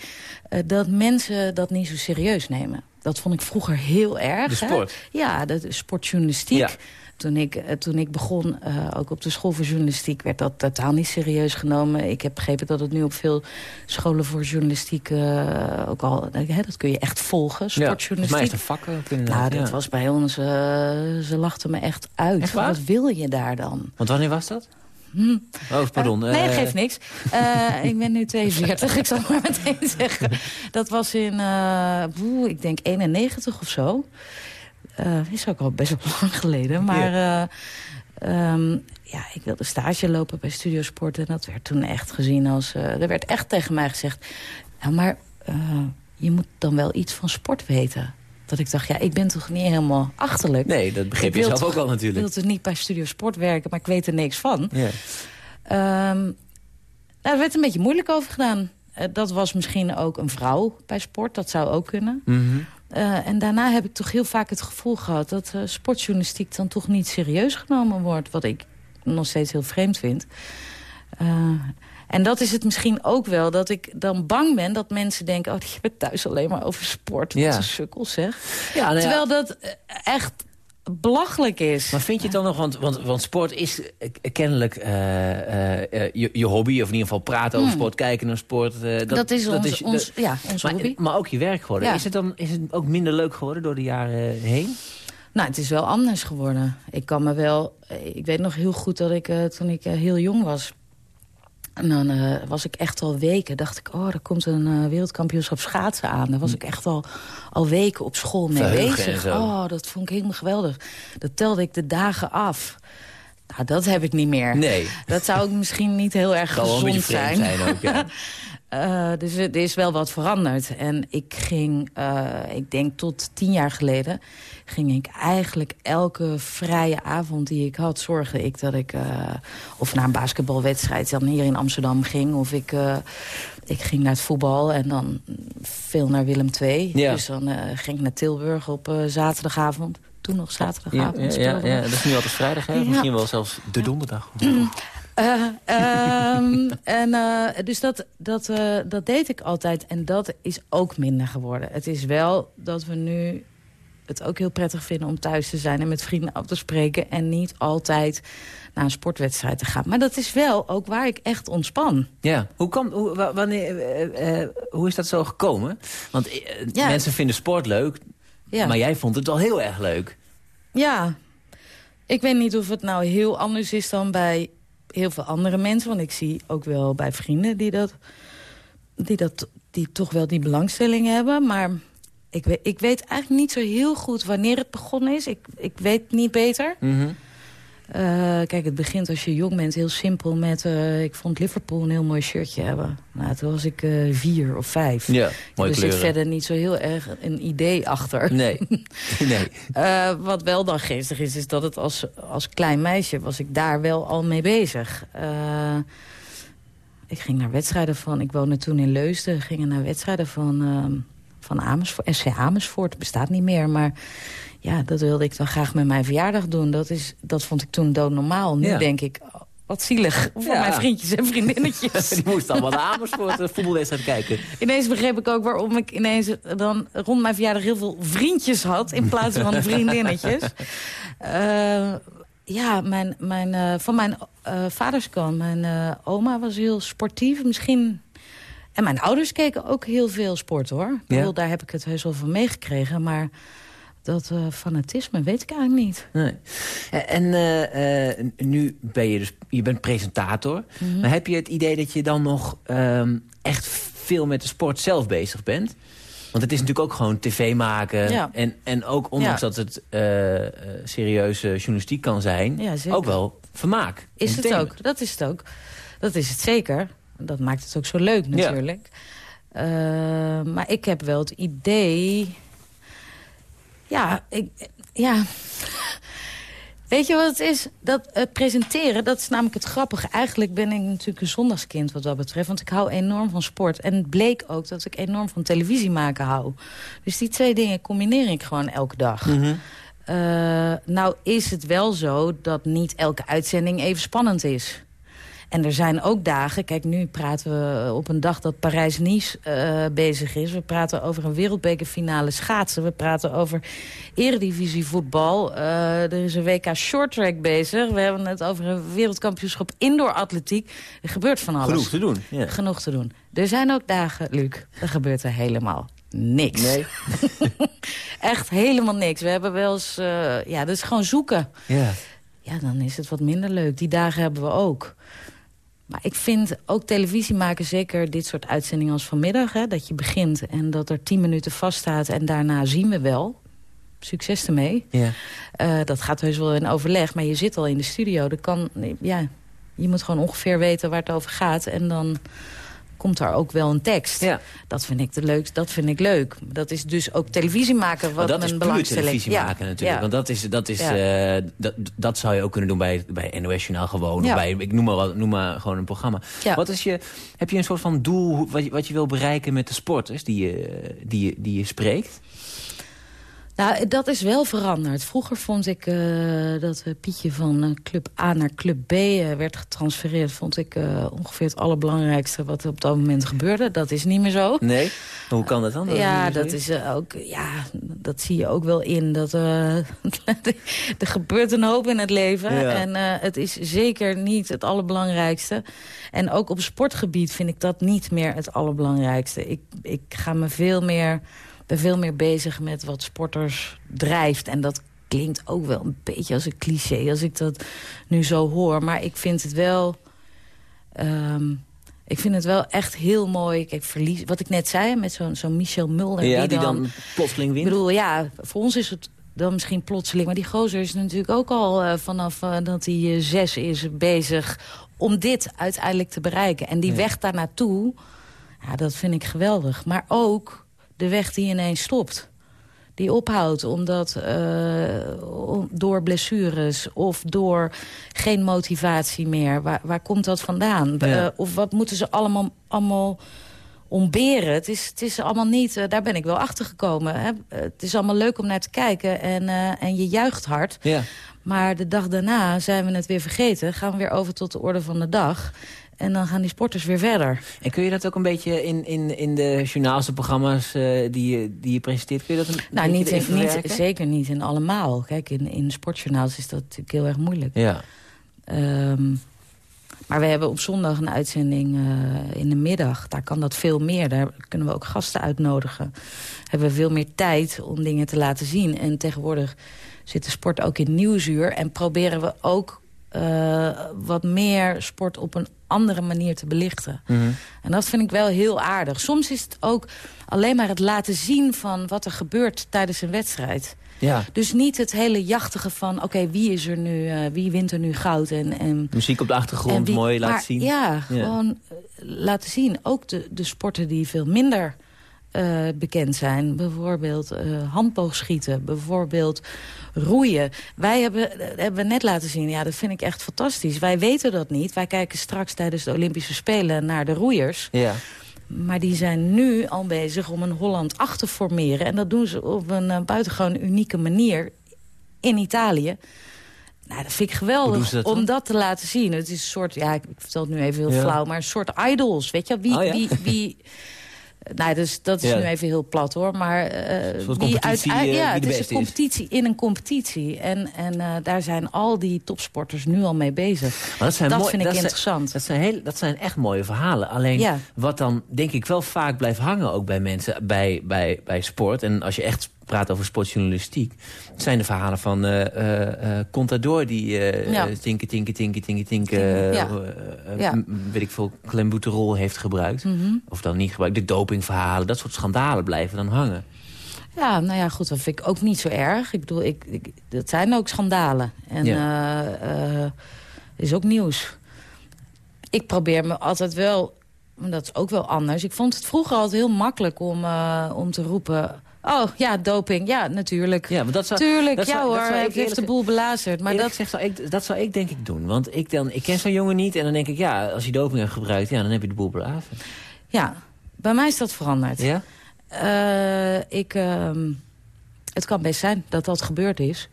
Uh, dat mensen dat niet zo serieus nemen. Dat vond ik vroeger heel erg. De sport? Hè? Ja, de sportjournalistiek. Ja. Toen ik, toen ik begon, uh, ook op de school voor journalistiek... werd dat totaal niet serieus genomen. Ik heb begrepen dat het nu op veel scholen voor journalistiek... Uh, ook al, hè, dat kun je echt volgen, sportjournalistiek. Ja, is een vak ook Nou, dat ja. was bij ons... Uh, ze lachten me echt uit. Echt Wat wil je daar dan? Want wanneer was dat? Hm. Oh, pardon. Uh, nee, geeft niks. Uh, ik ben nu 42, ik zal maar meteen zeggen. Dat was in, uh, woe, ik denk 91 of zo. Uh, is ook al best wel lang geleden. Maar ja. Uh, um, ja, ik wilde stage lopen bij Studiosport. En dat werd toen echt gezien als... Uh, er werd echt tegen mij gezegd... Nou, maar je moet dan wel iets van sport weten. Dat ik dacht, ja, ik ben toch niet helemaal achterlijk. Nee, dat begreep je zelf toch, ook al natuurlijk. Ik wil dus niet bij Studiosport werken, maar ik weet er niks van. Ja. Um, nou, er werd een beetje moeilijk over gedaan. dat was misschien ook een vrouw bij sport. Dat zou ook kunnen. Mm -hmm. Uh, en daarna heb ik toch heel vaak het gevoel gehad... dat uh, sportjournalistiek dan toch niet serieus genomen wordt. Wat ik nog steeds heel vreemd vind. Uh, en dat is het misschien ook wel. Dat ik dan bang ben dat mensen denken... oh, je bent thuis alleen maar over sport. Wat Ja. een sukkel zeg. Ja, nou ja. Terwijl dat echt belachelijk is. Maar vind je het dan nog, want, want, want sport is kennelijk uh, uh, je, je, hobby... of in ieder geval praten over Hmm. sport, kijken naar sport. dat, dat, is ons, is- ons, ja, maar, hobby. maar ook je werk geworden. Ja. Is, het dan, is het ook minder leuk geworden door de jaren heen? Nou, het is wel anders geworden. Ik kan me wel... Ik weet nog heel goed dat ik, toen ik heel jong was... En dan uh, was ik echt al weken, dacht ik, oh, er komt een uh, wereldkampioenschap schaatsen aan. Daar was ik echt al, al weken op school mee Verheugen bezig. Oh, dat vond ik helemaal geweldig. Dat telde ik de dagen af. Nou, dat heb ik niet meer. Nee. Dat zou ook misschien niet heel erg gezond zijn. zijn ook, ja. Uh, dus er is wel wat veranderd. En ik ging, uh, ik denk tot tien jaar geleden... ging ik eigenlijk elke vrije avond die ik had... zorgde ik dat ik uh, of naar een basketbalwedstrijd dan hier in Amsterdam ging... of ik, ik ging naar het voetbal en dan veel naar Willem II. Ja. Dus dan ging ik naar Tilburg op zaterdagavond. Toen nog zaterdagavond. ja, we. ja, dat is nu altijd vrijdag, hè? Misschien wel zelfs de donderdag. Uh, um, en, uh, dus dat, dat, uh, dat deed ik altijd. En dat is ook minder geworden. Het is wel dat we nu het ook heel prettig vinden om thuis te zijn... en met vrienden af te spreken... en niet altijd naar een sportwedstrijd te gaan. Maar dat is wel ook waar ik echt ontspan. Ja, hoe, kan, hoe, wa- wanneer, eh, eh, hoe is dat zo gekomen? Want eh, Ja. mensen vinden sport leuk, Ja. maar jij vond het wel heel erg leuk. Ja, ik weet niet of het nou heel anders is dan bij heel veel andere mensen. Want ik zie ook wel bij vrienden die dat, die dat die toch wel die belangstelling hebben. Maar ik weet, ik weet eigenlijk niet zo heel goed wanneer het begonnen is. Ik, ik weet niet beter. Mhm. Uh, kijk, het begint als je jong bent heel simpel met... Uh, ik vond Liverpool een heel mooi shirtje hebben. Nou, toen was ik uh, vier of vijf. Ja, mooie er zit verder niet zo heel erg een idee achter. Nee, nee. Wat wel dan geestig is, is dat het als, als klein meisje was ik daar wel al mee bezig. Ik ging naar wedstrijden van, ik woonde toen in Leusden, gingen naar wedstrijden van, van Amersfoort. SC Amersfoort bestaat niet meer, maar ja, dat wilde ik dan graag met mijn verjaardag doen. Dat, is, dat vond ik toen doodnormaal. Nu Ja. denk ik, oh, wat zielig voor Ja. mijn vriendjes en vriendinnetjes. Die moest allemaal naar Amersfoort een voetbalwedstrijd kijken. Ineens begreep ik ook waarom ik ineens dan rond mijn verjaardag heel veel vriendjes had... in plaats van vriendinnetjes. Uh, ja, mijn, mijn, uh, van mijn uh, vaders kant. Mijn oma was heel sportief. Misschien... En mijn ouders keken ook heel veel sport, hoor. Ja. Bedoel, daar heb ik het heus wel van meegekregen. Maar dat fanatisme weet ik eigenlijk niet. Nee. En nu ben je dus... Je bent presentator. Mm -hmm. Maar heb je het idee dat je dan nog um, echt veel met de sport zelf bezig bent? Want het is natuurlijk ook gewoon tv maken. Ja. En, en ook ondanks ja. dat het serieuze journalistiek kan zijn... Ja, ook wel vermaak. Is het ook, dat is het ook. Dat is het zeker. Dat maakt het ook zo leuk natuurlijk. Maar ik heb wel het idee... Ja, ik, ja. Weet je wat het is? Dat uh, presenteren, dat is namelijk het grappige. Eigenlijk ben ik natuurlijk een zondagskind wat dat betreft. Want ik hou enorm van sport. En het bleek ook dat ik enorm van televisie maken hou. Dus die twee dingen combineer ik gewoon elke dag. Mm -hmm. uh, nou is het wel zo dat niet elke uitzending even spannend is. En er zijn ook dagen, kijk nu praten we op een dag dat Parijs-Nice uh, bezig is. We praten over een wereldbekerfinale schaatsen. We praten over eredivisie voetbal. Uh, er is een WK shorttrack bezig. We hebben het over een wereldkampioenschap indoor atletiek. Er gebeurt van alles. Genoeg te doen. Genoeg te doen. Er zijn ook dagen, Luc, er gebeurt er helemaal niks. Nee. Echt helemaal niks. We hebben wel eens, uh, ja, dat is gewoon zoeken. Ja. Ja, dan is het wat minder leuk. Die dagen hebben we ook. Maar ik vind ook televisie maken, zeker dit soort uitzendingen als vanmiddag... Hè, dat je begint en dat er tien minuten vaststaat en daarna zien we wel. Succes ermee. Ja. Uh, dat gaat heus wel in overleg, maar je zit al in de studio. Dat kan, ja, je moet gewoon ongeveer weten waar het over gaat en dan komt daar ook wel een tekst. Ja. Dat vind ik de leuk, dat vind ik leuk. Dat is dus ook televisie maken wat dat is belangstelling. televisie ja. maken natuurlijk. Want dat is, dat, is, uh, dat, dat zou je ook kunnen doen bij, bij NOS Journaal gewoon. Ja. Of bij, ik noem maar, wat, noem maar gewoon een programma. Ja. Wat is je, heb je een soort van doel wat je, wat je wil bereiken met de sporters die je, die je, die je spreekt? Nou, dat is wel veranderd. Vroeger vond ik eh, dat eh, Pietje van eh, Club A naar Club B werd getransfereerd... vond ik ongeveer het allerbelangrijkste wat er op dat moment gebeurde. Dat is niet meer zo. Nee? Hoe kan dat dan? Ja, dat is ook, ja, dat zie je ook wel in. Dat, er gebeurt een hoop in het leven. Ja. En het is zeker niet het allerbelangrijkste. En ook op sportgebied vind ik dat niet meer het allerbelangrijkste. Ik, ik ga me veel meer, ben veel meer bezig met wat sporters drijft. En dat klinkt ook wel een beetje als een cliché als ik dat nu zo hoor. Maar ik vind het wel... ehm, ik vind het wel echt heel mooi. Kijk, verlies, wat ik net zei met zo'n zo'n Michel Mulder. Ja, die dan plotseling Ik wint? bedoel, ja, voor ons is het dan misschien plotseling. Maar die gozer is natuurlijk ook al eh, vanaf eh, dat hij eh, zes is bezig... om dit uiteindelijk te bereiken. En die Ja. weg daar naartoe, ja, dat vind ik geweldig. Maar ook de weg die ineens stopt. Die ophoudt omdat eh, door blessures of door geen motivatie meer. Waar, waar komt dat vandaan? Ja. Eh, of wat moeten ze allemaal, allemaal ontberen? Het is, het is allemaal niet, eh, daar ben ik wel achter gekomen. Hè? Het is allemaal leuk om naar te kijken en, en je juicht hard. Ja. Maar de dag daarna zijn we het weer vergeten. Gaan we weer over tot de orde van de dag. En dan gaan die sporters weer verder. En kun je dat ook een beetje in, in, in de journaalse programma's eh, die, je, die je presenteert... kun je dat een Nou, beetje niet, in, niet, zeker niet in allemaal. Kijk, in, in sportjournaals is dat natuurlijk heel erg moeilijk. Ja. Ehm, maar we hebben op zondag een uitzending eh, in de middag. Daar kan dat veel meer. Daar kunnen we ook gasten uitnodigen. Hebben we veel meer tijd om dingen te laten zien. En tegenwoordig zit de sport ook in nieuwsuur. En proberen we ook eh, wat meer sport op een andere manier te belichten. Mhm. En dat vind ik wel heel aardig. Soms is het ook alleen maar het laten zien van wat er gebeurt tijdens een wedstrijd. ja. Dus niet het hele jachtige van, oké, wie is er nu, eh, wie wint er nu goud en, en Muziek op de achtergrond, wie- mooi laten maar zien. Ja, gewoon eh, laten zien. Ook de, de sporten die veel minder eh, bekend zijn. Bijvoorbeeld eh, handboogschieten, bijvoorbeeld roeien. Wij hebben, dat hebben net laten zien, ja, dat vind ik echt fantastisch. Wij weten dat niet. Wij kijken straks tijdens de Olympische Spelen naar de roeiers. Ja. Maar die zijn nu al bezig om een Holland 8 te formeren. En dat doen ze op een eh, buitengewoon unieke manier in Italië. Nou, dat vind ik geweldig dat om dat te laten zien. Het is een soort, ja, ik ik vertel het nu even heel Ja. flauw, maar een soort idols. Weet je, wie, Oh, ja. wie, wie Nou, dus dat is Ja. nu even heel plat hoor. Maar soort wie competitie, eh, ja, wie het is een is. competitie in een competitie. En, en eh, daar zijn al die topsporters nu al mee bezig. Maar dat zijn dat mooi- vind ik zijn- interessant. Dat zijn, heel, dat zijn echt mooie verhalen. Alleen Ja. wat dan denk ik wel vaak blijft hangen ook bij mensen bij, bij, bij sport. En als je echt praat over sportjournalistiek. zijn de verhalen van eh eh eh, Contador die Ja. tinken, tinken, tinken, tinken, tinken. Ja. Ja. m- weet ik veel, klembuterol heeft gebruikt. Mhm. Of dan niet gebruikt. De dopingverhalen, dat soort schandalen blijven dan hangen. Ja, nou ja, goed, dat vind ik ook niet zo erg. Ik bedoel, ik, ik, dat zijn ook schandalen. En is ook nieuws. Ik probeer me altijd wel, dat is ook wel anders. Ik vond het vroeger altijd heel makkelijk om, om te roepen... Oh, ja, doping. Ja, natuurlijk. Ja, maar dat zou, Tuurlijk, dat ja zou- dat hoor, zou ik heeft de boel belazerd. Maar dat, gezegd zou ik, dat zou ik denk ik doen. Want ik, dan, ik ken zo'n jongen niet en dan denk ik... ja, als hij doping heeft gebruikt, ja, dan heb je de boel belazen. ja, bij mij is dat veranderd. Ja? Eh, ik, ehm, het kan best zijn dat dat gebeurd is.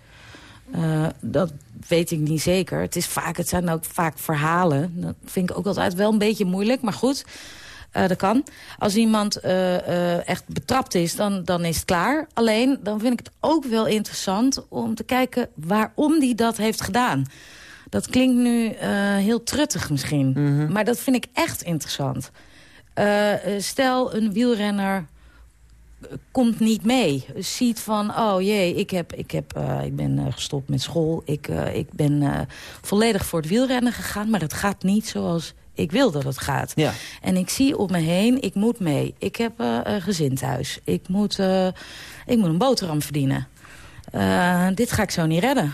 Eh, dat weet ik niet zeker. Het, is vaak, het zijn ook vaak verhalen. Dat vind ik ook altijd wel een beetje moeilijk, maar goed. Eh, dat kan. Als iemand eh, eh, echt betrapt is, dan, dan is het klaar. Alleen, dan vind ik het ook wel interessant om te kijken waarom die dat heeft gedaan. Dat klinkt nu heel truttig misschien. Maar dat vind ik echt interessant. Stel, een wielrenner komt niet mee. Ziet van, oh jee, ik, heb, ik, heb, ik ben gestopt met school. Ik, ik ben volledig voor het wielrennen gegaan. Maar het gaat niet zoals ik wil dat het gaat. Ja. En ik zie om me heen, ik moet mee. Ik heb eh, een gezin thuis. Ik moet, eh, ik moet een boterham verdienen. Eh, dit ga ik zo niet redden.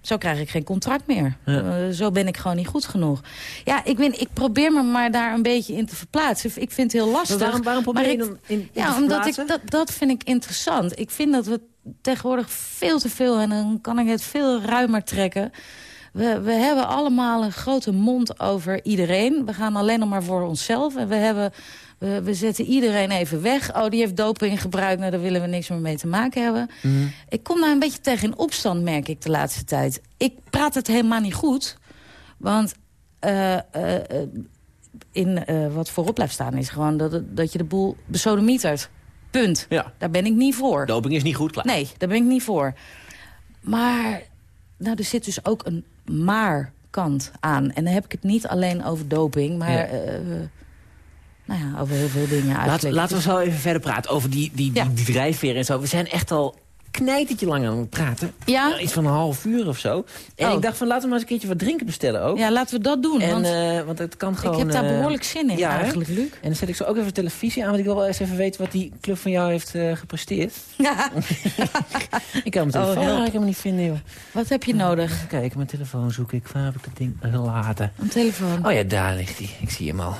Zo krijg ik geen contract meer. Ja. Zo ben ik gewoon niet goed genoeg. Ja, ik, ben, ik probeer me maar daar een beetje in te verplaatsen. Ik vind het heel lastig. Maar waarom, waarom probeer je ik- dan in, in ja, te omdat ik, dat, dat vind ik interessant. Ik vind dat we tegenwoordig veel te veel... en dan kan ik het veel ruimer trekken... We, we hebben allemaal een grote mond over iedereen. We gaan alleen nog maar voor onszelf. En we, hebben, we, we zetten iedereen even weg. Oh, die heeft doping gebruikt. Nou, daar willen we niks meer mee te maken hebben. Mhm. Ik kom daar een beetje tegen in opstand, merk ik de laatste tijd. Ik praat het helemaal niet goed. Want eh, eh, in, eh, wat voorop blijft staan is gewoon dat, dat je de boel besodemietert. Punt. Ja. Daar ben ik niet voor. Doping is niet goed, klaar. Nee, daar ben ik niet voor. Maar nou, er zit dus ook een maar kant aan. En dan heb ik het niet alleen over doping, maar Ja. eh, nou ja, over heel veel dingen Laten, eigenlijk. laten we zo even verder praten over die, die, die, Ja. die drijfveer en zo. We zijn echt al knijtertje lang aan het praten. Ja? Nou, iets van een half uur of zo. En Oh. ik dacht van laten we maar eens een keertje wat drinken bestellen ook. Ja, laten we dat doen. en, want eh, want het kan gewoon... ik heb daar eh, behoorlijk zin in ja, eigenlijk, Luc. En dan zet ik zo ook even televisie aan, want ik wil wel eens even weten wat die club van jou heeft eh, gepresteerd. Ja. Ik kan mijn Oh, telefoon help. eigenlijk helemaal niet vinden, joh. Wat heb je nodig? Even kijken, mijn telefoon zoek ik. Waar heb ik dat ding gelaten? Een telefoon. Oh ja, daar ligt hij. Ik zie hem al.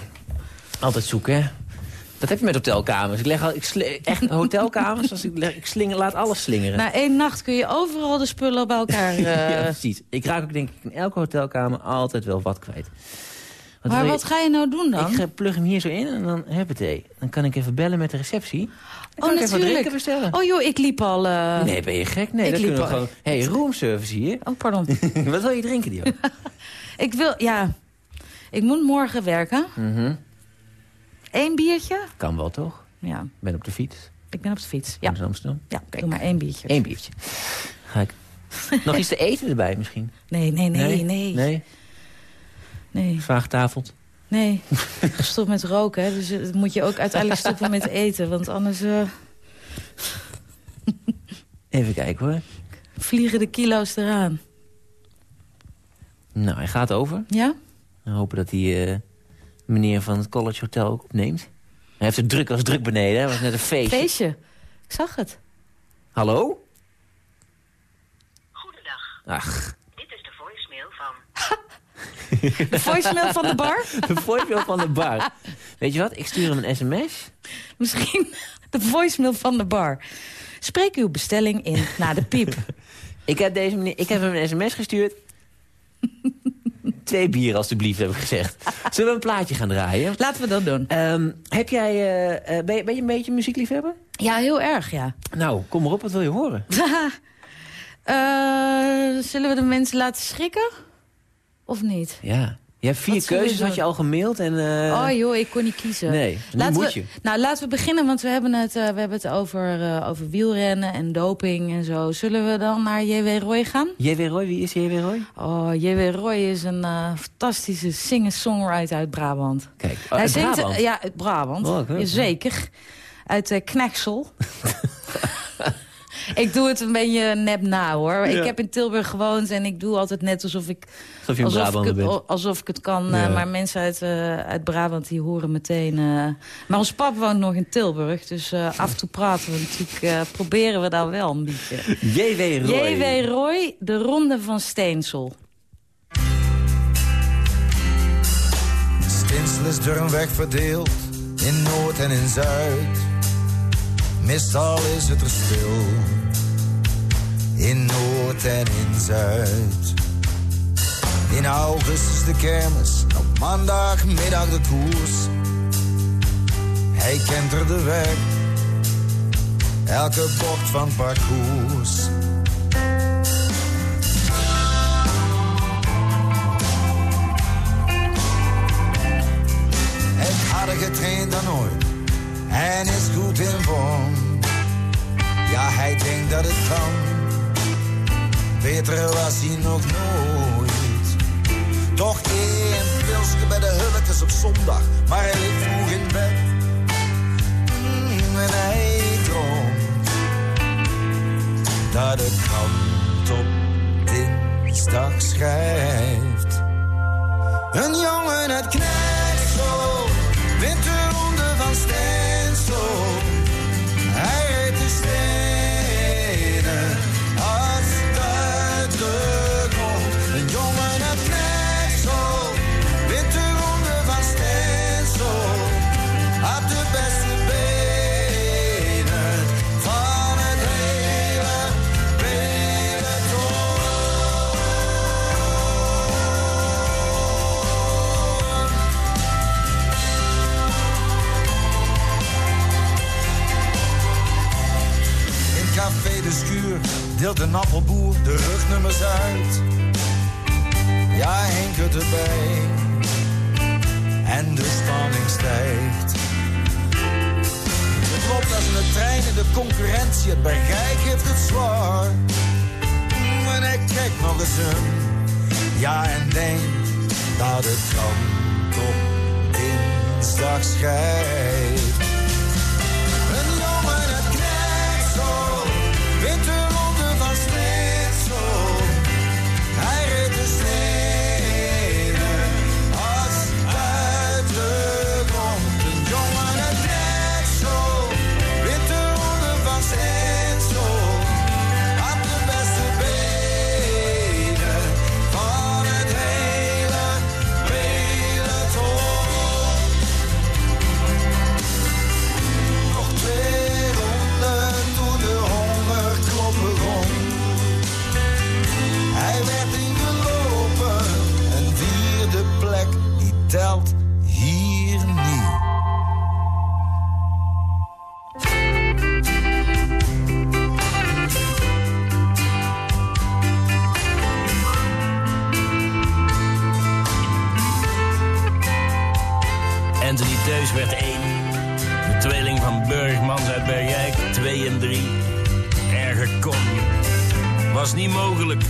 Altijd zoeken, hè? Dat heb je met hotelkamers. Ik leg al, ik sli- echt hotelkamers. Als ik, leg, ik slinger, laat alles slingeren. Na één nacht kun je overal de spullen bij elkaar... eh, ja, precies. Ik raak ook denk ik in elke hotelkamer altijd wel wat kwijt. Wat maar je- wat ga je nou doen dan? Ik plug hem hier zo in en dan heb het thee. Dan kan ik even bellen met de receptie. Dan oh, natuurlijk. bestellen. Oh joh, ik liep al... eh, Nee, ben je gek? Nee, Ik dat liep kunnen we gewoon... hey, roomservice hier. Oh, pardon. wat wil je drinken, Dio? ik wil... Ja, ik moet morgen werken. Mhm. Eén biertje? Kan wel, toch? Ja, Ik ben op de fiets. ik ben op de fiets. Ja, In Amsterdam. ja doe maar één biertje. Eén biertje. Ga ik... Nog iets te eten erbij misschien? Nee, nee, nee, nee. Nee? Nee, Vraagtafeld. nee. Gestopt met roken, hè. Dus eh, moet je ook uiteindelijk stoppen met eten. Want anders eh, Even kijken hoor. vliegen de kilo's eraan. Nou, hij gaat over. Ja? We hopen dat die eh, meneer van het College Hotel ook opneemt. Hij heeft het druk als druk beneden. Hè? was net een feestje. Feestje. Ik zag het. Hallo? Goedendag, Ach, dit is de voicemail van... De voicemail van de bar? de voicemail van de bar. Weet je wat? Ik stuur hem een sms. Misschien de voicemail van de bar. Spreek uw bestelling in na de piep. Ik heb, deze meneer, ik heb hem een sms gestuurd. Twee bier alstublieft, heb ik gezegd. Zullen we een plaatje gaan draaien? Laten we dat doen. Ehm, heb jij, eh, eh, ben, je, ben je een beetje muziekliefhebber? Ja, heel erg, ja. Nou, kom maar op, wat wil je horen? Eh, zullen we de mensen laten schrikken? Of niet? Ja, Je hebt vier Wat keuzes, had je al gemaild. En, eh, oh joh, ik kon niet kiezen. Nee, laten moet we, je. Nou, laten we beginnen, want we hebben het, eh, we hebben het over, eh, over wielrennen en doping en zo. Zullen we dan naar J.W. Roy gaan? J.W. Roy, wie is J.W. Roy? Oh, J.W. Roy is een fantastische singer-songwriter uit Brabant. Kijk, Hij uit zingt, Brabant. Ja, uit Brabant. Oh. Zeker. Uit Kneksel. ik doe het een beetje nep na, hoor. Ja. Ik heb in Tilburg gewoond en ik doe altijd net alsof ik... Alsof je een alsof, ik het, bent. alsof ik het kan. eh, Ja. maar mensen uit, eh, uit Brabant die horen meteen... eh, Maar ons pap woont nog in Tilburg. Dus eh, af en toe praten we natuurlijk... eh, proberen we daar wel een beetje. J.W. Roy. J.W. Roy, de Ronde van Steensel. Stinsel is door een weg verdeeld in Noord en in Zuid. Meestal is het er stil in Noord en in Zuid. In augustus de kermis, op maandagmiddag de koers. Hij kent er de weg, elke bocht van het parcours. Is harder getraind dan ooit en is goed in vorm. Ja, hij denkt dat het kan. Beter was hij nog nooit. Toch één pilsje bij de hulkes op zondag, maar hij ligt vroeg in bed. Mm, en hij droomt dat de krant op dinsdag schrijft. Een jongen uit Knijssel wint de ronde van Stensel. Café de schuur deelt een appelboer de rugnummers uit. Ja, Henk erbij. En de spanning stijgt. Het loopt als een trein in de concurrentie. Het bergijk heeft het zwaar. En hij kijkt nog eens om. Ja, en denkt dat het krant op dinsdag schrijft. Niet mogelijk.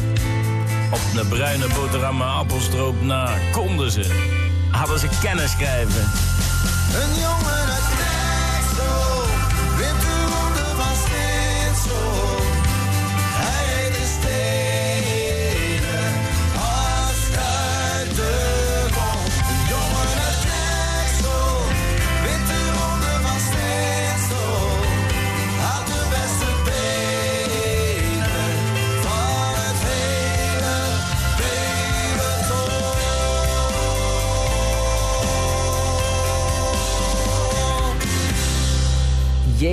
Op de bruine boterham en appelstroop na konden ze. Hadden ze kennis schrijven. Een jongen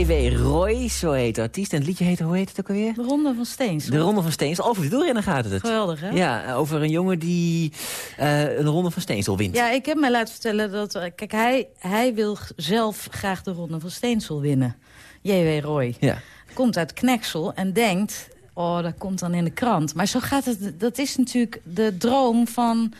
J.W. Roy, zo heet de artiest. En het liedje heet, hoe heet het ook alweer? De Ronde van Steensel. De Ronde van Steensel. Over de wielrennen gaat het. Geweldig, hè? Ja, over een jongen die eh, een Ronde van Steensel wint. Ja, ik heb mij laten vertellen dat... eh, Kijk, hij, hij wil zelf graag de Ronde van Steensel winnen. J.W. Roy. Ja. Komt uit Kneksel en denkt... Oh, dat komt dan in de krant. Maar zo gaat het... Dat is natuurlijk de droom van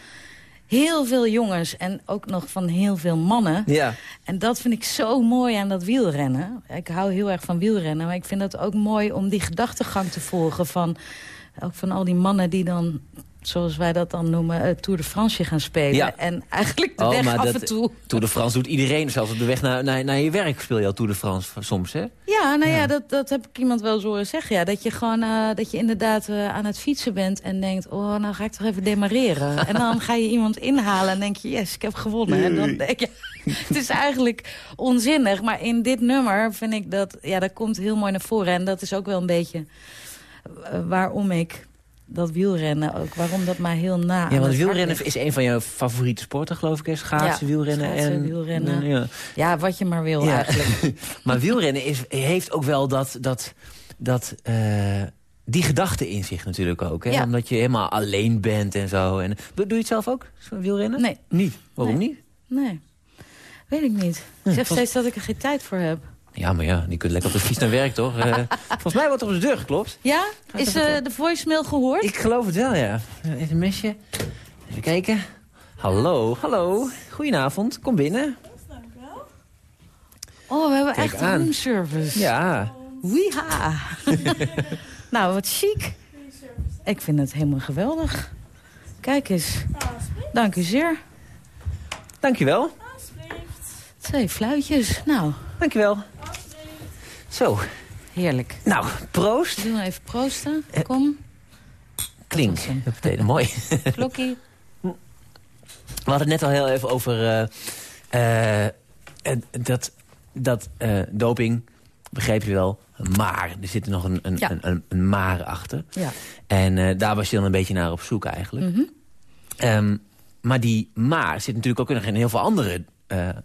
heel veel jongens en ook nog van heel veel mannen. Ja. En dat vind ik zo mooi aan dat wielrennen. Ik hou heel erg van wielrennen, maar ik vind het ook mooi om die gedachtegang te volgen van... Ook van al die mannen die dan zoals wij dat dan noemen, uh, Tour de France gaan spelen. Ja. En eigenlijk de Oh, weg maar af dat- en toe... Tour de France doet iedereen. Zelfs op de weg naar, naar, naar je werk speel je al Tour de France soms, hè? Ja, nou ja, dat, dat heb ik iemand wel eens horen zeggen. Ja, dat je gewoon, eh, dat je inderdaad eh, aan het fietsen bent en denkt... oh, nou ga ik toch even demareren. en dan ga je iemand inhalen en denk je, yes, ik heb gewonnen. En dan denk je, het is eigenlijk onzinnig. Maar in dit nummer vind ik dat, ja, dat komt heel mooi naar voren. En dat is ook wel een beetje eh, waarom ik dat wielrennen ook, waarom dat mij heel na Ja, want wielrennen is een van jouw favoriete sporten, geloof ik. Hè? Schaatsen, Ja, wielrennen. schaatsen, en, wielrennen. Ja. Ja, wat je maar wil Ja. eigenlijk. maar wielrennen is, heeft ook wel dat, dat, dat, eh, die gedachte in zich natuurlijk ook. Hè? Ja. Omdat je helemaal alleen bent en zo. En, doe je het zelf ook, wielrennen? Nee. Niet? Waarom Nee. niet? Nee, weet ik niet. Ik zeg steeds dat ik er geen tijd voor heb. Ja, maar ja, die kunt lekker op de fiets naar werk, toch? Eh, volgens mij wordt er op de deur geklopt. Ja? Is eh, de voicemail gehoord? Ik geloof het wel, ja. Even een mesje. Even kijken. Hallo, hallo. Goedenavond, kom binnen. Oh, we hebben Kijk echt aan. roomservice. Ja. Weeha. nou, wat chic. Ik vind het helemaal geweldig. Kijk eens. Dank u zeer. Dankjewel. Twee fluitjes. Nou, Dankjewel. Zo, heerlijk. nou, proost. Doe even proosten. Eh. Kom. Klink. Betekent mooi. Klokkie. We hadden het net al heel even over eh, eh, dat, dat doping, begreep je wel, maar er zit nog een, een, Ja. een, een, maar achter. Ja. En daar was je dan een beetje naar op zoek eigenlijk. Mhm. Ehm, maar die maar zit natuurlijk ook in heel veel andere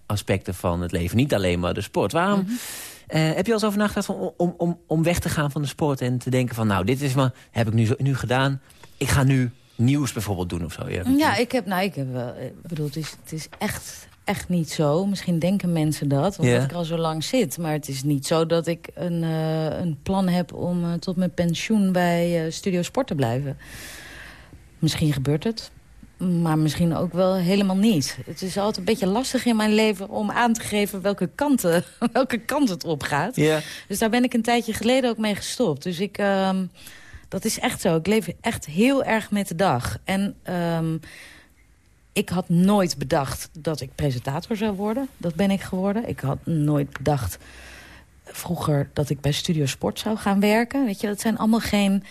aspecten van het leven. Niet alleen maar de sport. Waarom Mhm. Heb je al eens over nagedacht om, om, om weg te gaan van de sport... en te denken van, nou, dit is maar, heb ik nu, nu gedaan. Ik ga nu nieuws bijvoorbeeld doen of zo. Ja, Ja, ik heb, nou, ik heb wel, ik bedoel, het is, het is echt, echt niet zo. Misschien denken mensen dat, omdat ik al zo lang zit. Maar het is niet zo dat ik een, eh, een plan heb om eh, tot mijn pensioen bij eh, Studio Sport te blijven. Misschien gebeurt het, maar misschien ook wel helemaal niet. Het is altijd een beetje lastig in mijn leven om aan te geven welke, kanten, welke kant het op gaat. Ja. Dus daar ben ik een tijdje geleden ook mee gestopt. Dus ik, ehm, dat is echt zo. Ik leef echt heel erg met de dag. En ehm, ik had nooit bedacht dat ik presentator zou worden. Dat ben ik geworden. Ik had nooit bedacht vroeger dat ik bij Studio Sport zou gaan werken. Weet je, dat zijn allemaal geen,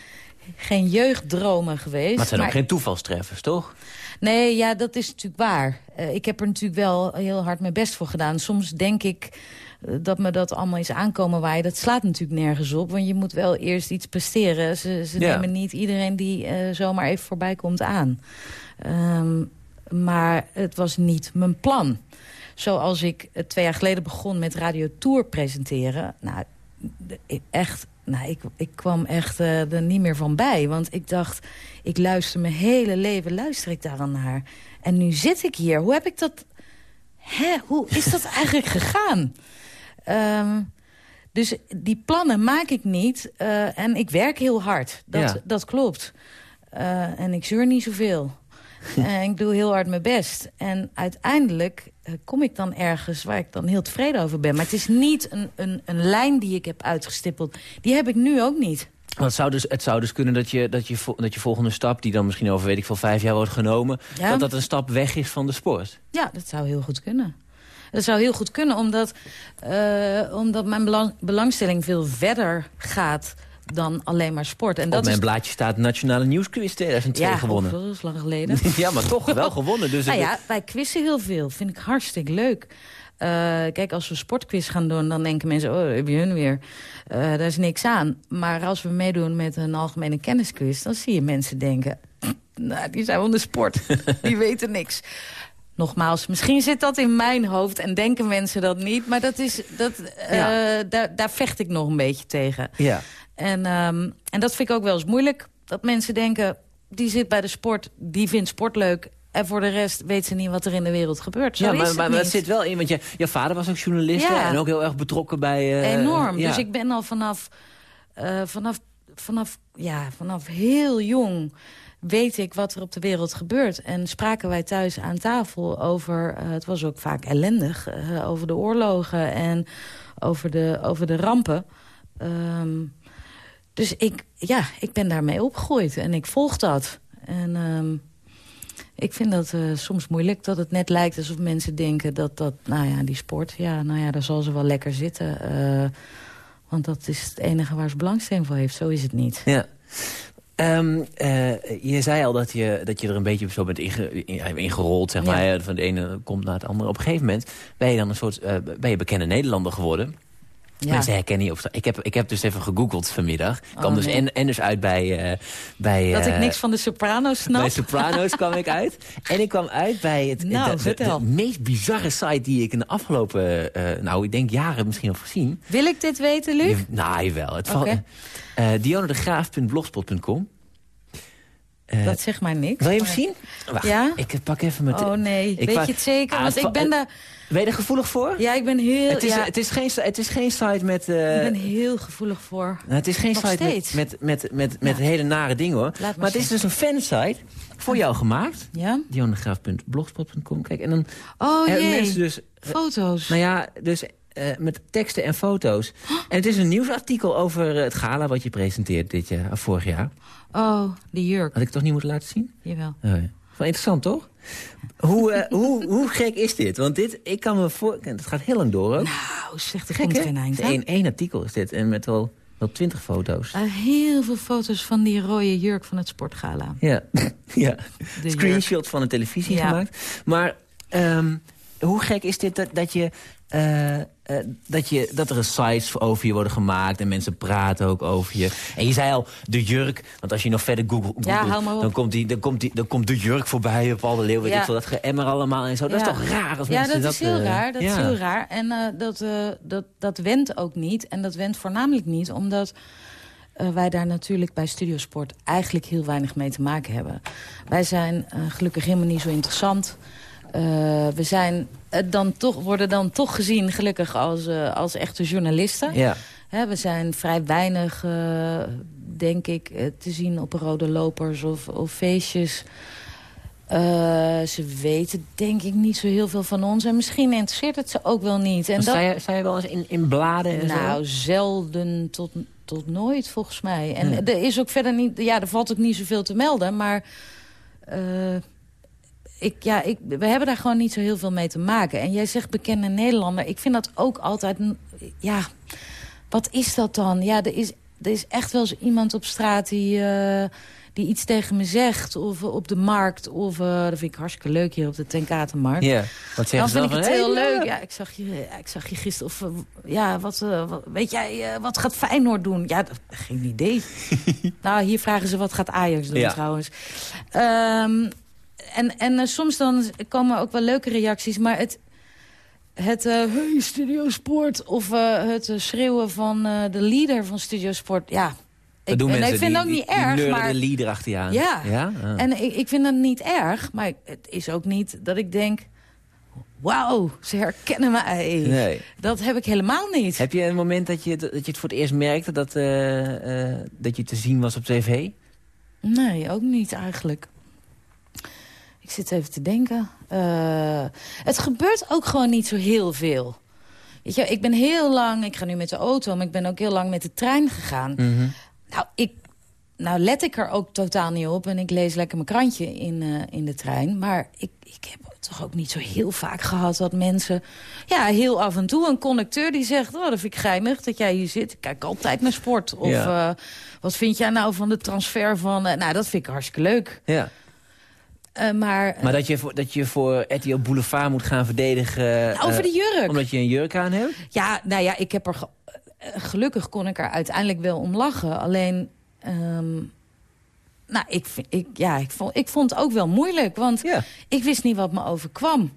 geen jeugddromen geweest. Maar het zijn ook geen toevalstreffers, toch? Nee, ja, dat is natuurlijk waar. Eh, ik heb er natuurlijk wel heel hard mijn best voor gedaan. Soms denk ik eh, dat me dat allemaal is aankomen waaien. Dat slaat natuurlijk nergens op, want je moet wel eerst iets presteren. Ze, ze Ja. nemen niet iedereen die eh, zomaar even voorbij komt aan. Ehm, maar het was niet mijn plan. Zoals ik twee jaar geleden begon met Radio Tour presenteren. Nou, echt, nou, ik, ik kwam echt eh, er niet meer van bij. Want ik dacht, ik luister mijn hele leven, luister ik daar al naar. En nu zit ik hier. Hoe heb ik dat... Hè, hoe is dat eigenlijk gegaan? Ehm, dus die plannen maak ik niet. eh, en ik werk heel hard. Dat, Ja. dat klopt. Eh, en ik zeur niet zoveel. en ik doe heel hard mijn best. En uiteindelijk eh, kom ik dan ergens waar ik dan heel tevreden over ben. Maar het is niet een, een, een lijn die ik heb uitgestippeld. Die heb ik nu ook niet. Want het zou dus, het zou dus kunnen dat je, dat, je, dat je volgende stap... die dan misschien over, weet ik veel, vijf jaar wordt genomen... Ja. dat dat een stap weg is van de sport. Ja, dat zou heel goed kunnen. Dat zou heel goed kunnen, omdat, eh, omdat mijn belang- belangstelling veel verder gaat dan alleen maar sport. En Op dat mijn is blaadje staat Nationale Nieuwsquiz 2002 ja, gewonnen. oh, dat is lang geleden. ja, maar toch wel gewonnen. Dus nou ja, wij quizzen heel veel. Vind ik hartstikke leuk. Eh, kijk, als we sportquiz gaan doen, dan denken mensen... oh, heb je hun weer. Eh, daar is niks aan. Maar als we meedoen met een algemene kennisquiz... dan zie je mensen denken... nou, die zijn van de sport. die weten niks. Nogmaals, misschien zit dat in mijn hoofd en denken mensen dat niet. Maar dat is, dat, eh, Ja. daar, daar vecht ik nog een beetje tegen. ja. En, ehm, en dat vind ik ook wel eens moeilijk. Dat mensen denken, die zit bij de sport, die vindt sport leuk... en voor de rest weet ze niet wat er in de wereld gebeurt. Zo ja, is maar, het maar, maar het niet. zit wel in, want je, je vader was ook journalist Ja. en ook heel erg betrokken bij... eh, Enorm. ja. Dus ik ben al vanaf, eh, vanaf vanaf, ja, vanaf heel jong weet ik wat er op de wereld gebeurt. En spraken wij thuis aan tafel over... Uh, het was ook vaak ellendig, uh, over de oorlogen en over de, over de rampen. Um, dus ik, ja, ik ben daarmee opgegroeid en ik volg dat. En um, ik vind dat uh, soms moeilijk dat het net lijkt alsof mensen denken dat, dat nou ja, die sport, ja, nou ja, daar zal ze wel lekker zitten. Uh, want dat is het enige waar ze belangstelling voor heeft. Zo is het niet. Ja. Um, uh, je zei al dat je, dat je er een beetje zo bent inge, ingerold, zeg maar. Ja. Van de ene komt naar het andere. Op een gegeven moment ben je dan een soort, ben je bekende Nederlander geworden. Ja. Mensen herkennen je op Ik heb, ik heb dus even gegoogeld vanmiddag. Ik kwam Oh, dus en, en dus uit bij... Uh, bij Dat ik uh, niks van de Sopranos snap. Bij Sopranos kwam ik uit. En ik kwam uit bij het, Nou, de, de, de meest bizarre site die ik in de afgelopen... uh, nou, ik denk jaren misschien al gezien. Wil ik dit weten, Luc? Je, nou, jawel. Het valt... Oké. Uh, Uh, dat zegt mij niks. Wil je hem maar... zien? Wacht, ja? ik pak even mijn... Oh nee, ik weet je het zeker? Ah, Want ik ben daar... Ben je er gevoelig voor? Ja, ik ben heel... Het is, ja. het is, geen, het is geen site met... Uh... Ik ben heel gevoelig voor. Nou, het is geen Nog site steeds. met, met, met, met, met Ja. hele nare dingen, hoor. maar maar het is dus een fansite voor jou gemaakt. Ja? dionegraaf.blogspot.com. Kijk, en dan Oh jee, mensen dus... foto's. Nou ja, dus uh, met teksten en foto's. En het is een nieuwsartikel over het gala wat je presenteert dit jaar, vorig jaar. Oh, die jurk. Had ik toch niet moeten laten zien? Jawel. Oh, ja. Wel interessant, toch? hoe, uh, hoe, hoe gek is dit? Want dit, ik kan me voor... Het gaat heel lang door ook. Nou, zeg, er gek, komt geen eind. Eén één artikel is dit. En met wel, wel twintig foto's. Uh, heel veel foto's van die rode jurk van het sportgala. Ja, ja. De screenshot jurk. van de televisie Ja. gemaakt. Maar um, hoe gek is dit dat, dat je... Uh, uh, dat, je, dat er sites over je worden gemaakt en mensen praten ook over je. En je zei al, de jurk, want als je nog verder googelt, Ja, dan, komt die, dan, komt die, dan komt de jurk voorbij op alle leeuwen, Ja. ik veel, dat geëmmer allemaal en zo. Dat Ja. is toch raar als Ja, mensen dat is heel eh, raar. Dat ja. is heel raar. En dat, dat, dat wendt ook niet. En dat wendt voornamelijk niet omdat uh, wij daar natuurlijk bij Studiosport eigenlijk heel weinig mee te maken hebben. Wij zijn uh, gelukkig helemaal niet zo interessant. Uh, we zijn dan toch, worden dan toch gezien, gelukkig, als, uh, als echte journalisten. Ja. Hè, we zijn vrij weinig, uh, denk ik, te zien op rode lopers of, of feestjes. Ze weten denk ik niet zo heel veel van ons. En misschien interesseert het ze ook wel niet. En sta, je, sta je wel eens in, in bladen en nou, zo? zelden tot, tot nooit volgens mij. En Ja. er is ook verder niet... Ja, er valt ook niet zoveel te melden, maar... Uh, ik, ja, ik, we hebben daar gewoon niet zo heel veel mee te maken. En jij zegt bekende Nederlander. Ik vind dat ook altijd... Ja, wat is dat dan? Ja, er is, er is echt wel eens iemand op straat die, eh, die iets tegen me zegt. Of eh, op de markt. Of, eh, dat vind ik hartstikke leuk hier op de Tenkatenmarkt. Ja, wat zeggen Dan ze vind ik het heel hey, leuk. ja. Ik zag je, ja, ik zag je gisteren. Of, ja, wat, wat- weet jij, wat gaat Feyenoord doen? Ja, dat, geen idee. nou, hier vragen ze wat gaat Ajax doen Ja. trouwens. Ehm, en en eh, soms dan komen ook wel leuke reacties. Maar het, het eh hey, Studio Sport of eh, het schreeuwen van de leader van Studio Sport. Ja, Dat doen en mensen ik vind die, dat niet die, erg. maar de leader achter je aan. Ja. ja? Ah. en ik, ik vind dat niet erg, maar het is ook niet dat ik denk... Wauw, ze herkennen mij. Nee. Dat heb ik helemaal niet. Heb je een moment dat je, dat je het voor het eerst merkte dat, dat je te zien was op tv? Nee, ook niet eigenlijk. Ik zit even te denken. Eh, het gebeurt ook gewoon niet zo heel veel. Weet je, ik ben heel lang, ik ga nu met de auto... maar ik ben ook heel lang met de trein gegaan. Mhm. Nou, ik, nou, let ik er ook totaal niet op. En ik lees lekker mijn krantje in, eh, in de trein. Maar ik, ik heb toch ook niet zo heel vaak gehad dat mensen... Ja, heel af en toe een conducteur die zegt... Oh, dat vind ik geinig dat jij hier zit. Ik kijk altijd naar sport. Of Ja. eh, wat vind jij nou van de transfer van... nou, dat vind ik hartstikke leuk. Ja. Eh, maar Maar dat je, voor, dat je voor RTL Boulevard moet gaan verdedigen... eh, over eh, de jurk. Omdat je een jurk aan hebt? Ja, nou ja, ik heb er... ge- eh, gelukkig kon ik er uiteindelijk wel om lachen. Alleen... ehm, nou, ik, ik, ja, ik, vond, ik vond het ook wel moeilijk. Want Ja. ik wist niet wat me overkwam.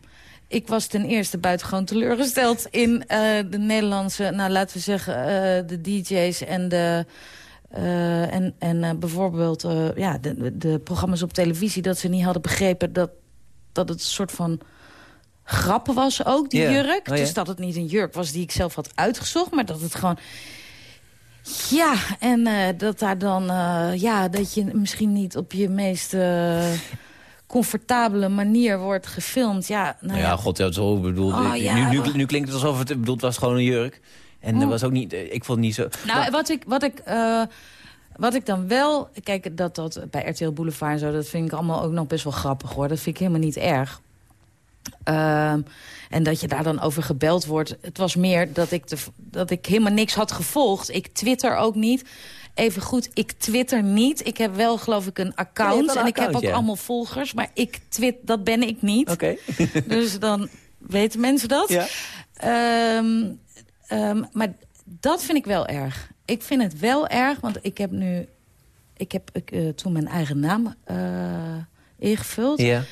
Ik was ten eerste buitengewoon teleurgesteld in eh, de Nederlandse... nou, laten we zeggen, eh, de DJ's en de... eh, en en eh, bijvoorbeeld eh, ja, de, de programma's op televisie... dat ze niet hadden begrepen dat, dat het een soort van grap was ook, die jurk. Oh. Dus dat het niet een jurk was die ik zelf had uitgezocht... maar dat het gewoon Ja, en uh, dat daar dan, uh, ja, dat je misschien niet op je meest uh, comfortabele manier wordt gefilmd. Ja, nou ja, ja god, ja, zo bedoeld. Oh, ja, nu, nu, nu, klinkt het alsof het bedoeld was gewoon een jurk. En dat was ook niet, ik vond het niet zo... Nou, maar, wat ik, wat ik wat ik dan wel... Kijk, dat, dat bij RTL Boulevard en zo... dat vind ik allemaal ook nog best wel grappig, hoor. Dat vind ik helemaal niet erg. Uh, en dat je daar dan over gebeld wordt. Het was meer dat ik, de, dat ik helemaal niks had gevolgd. Ik twitter ook niet. Even goed, ik twitter niet. Ik heb wel, geloof ik, een account. en ik heb ook allemaal volgers. Maar ik twit, dat ben ik niet. Oké. dus dan weten mensen dat. Ja. Um, um, maar dat vind ik wel erg ik vind het wel erg, want ik heb nu... Ik heb uh, toen mijn eigen naam uh, ingevuld. Ja.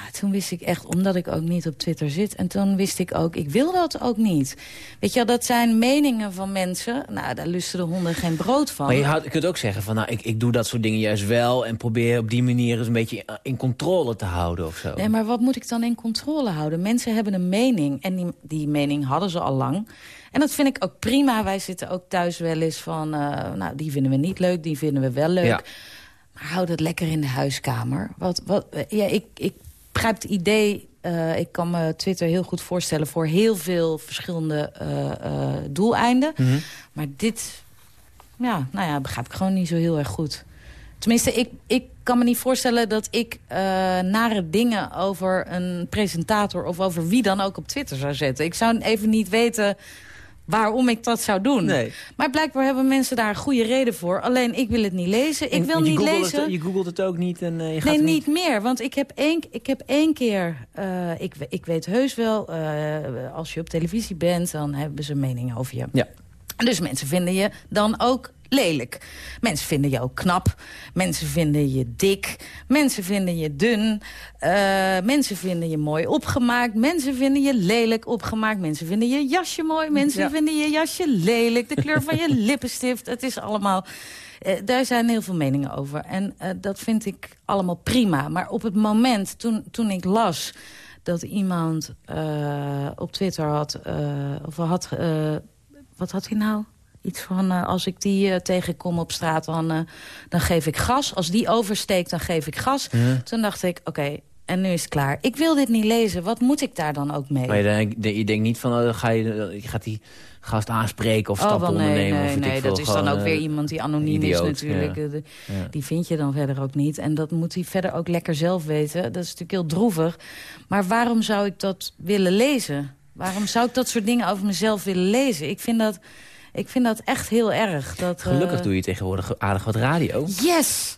Nou, toen wist ik echt, omdat ik ook niet op Twitter zit... en toen wist ik ook, ik wil dat ook niet. Weet je dat zijn meningen van mensen. Nou, daar lusten de honden geen brood van. Maar je, kunt ook zeggen van, nou, ik, ik doe dat soort dingen juist wel... en probeer op die manier eens een beetje in controle te houden of zo. Nee, maar wat moet ik dan in controle houden? Mensen hebben een mening en die, die mening hadden ze al lang... En dat vind ik ook prima. Wij zitten ook thuis wel eens van... Uh, nou, die vinden we niet leuk, die vinden we wel leuk. Maar houd het lekker in de huiskamer. Wat, wat, eh, ja, ik, ik begrijp het idee... Uh, ik kan me Twitter heel goed voorstellen... voor heel veel verschillende uh, doeleinden. Mhm. Maar dit... Ja, nou ja, begrijp ik gewoon niet zo heel erg goed. Tenminste, ik, ik kan me niet voorstellen dat ik nare dingen over een presentator... of over wie dan ook op Twitter zou zetten. Ik zou even niet weten waarom ik dat zou doen. Nee. Maar blijkbaar hebben mensen daar een goede reden voor. Alleen, ik wil het niet lezen. Ik wil niet lezen. Het, je googelt het ook niet en uh, je gaat Nee, niet... niet meer. Want ik heb één, ik heb één keer... Uh, ik, ik weet heus wel, uh, als je op televisie bent... dan hebben ze meningen over je. Ja. Dus mensen vinden je dan ook lelijk. Mensen vinden je ook knap. Mensen vinden je dik. Mensen vinden je dun. Uh, mensen vinden je mooi opgemaakt. Mensen vinden je lelijk opgemaakt. Mensen vinden je jasje mooi. Mensen vinden je jasje lelijk. De kleur van je lippenstift. Het is allemaal... Uh, daar zijn heel veel meningen over. En uh, dat vind ik allemaal prima. Maar op het moment toen, toen ik las dat iemand op Twitter had... of had... wat had hij nou? Iets van, uh, als ik die uh, tegenkom op straat, dan, uh, dan geef ik gas. Als die oversteekt, dan geef ik gas. Ja. Toen dacht ik, oké, okay, en nu is het klaar. Ik wil dit niet lezen. Wat moet ik daar dan ook mee? Maar je, denkt, je denkt niet van, oh, ga je, je gaat die gast aanspreken of oh, stappen oh, nee, ondernemen? Nee, of nee, dat is dan ook weer iemand die anoniem idioot, is natuurlijk. Ja. De, ja. Die vind je dan verder ook niet. En dat moet hij verder ook lekker zelf weten. Dat is natuurlijk heel droevig. Maar waarom zou ik dat willen lezen? Waarom zou ik dat soort dingen over mezelf willen lezen? Ik vind dat... Ik vind dat echt heel erg. Dat, Gelukkig uh... doe je tegenwoordig aardig wat radio. Yes!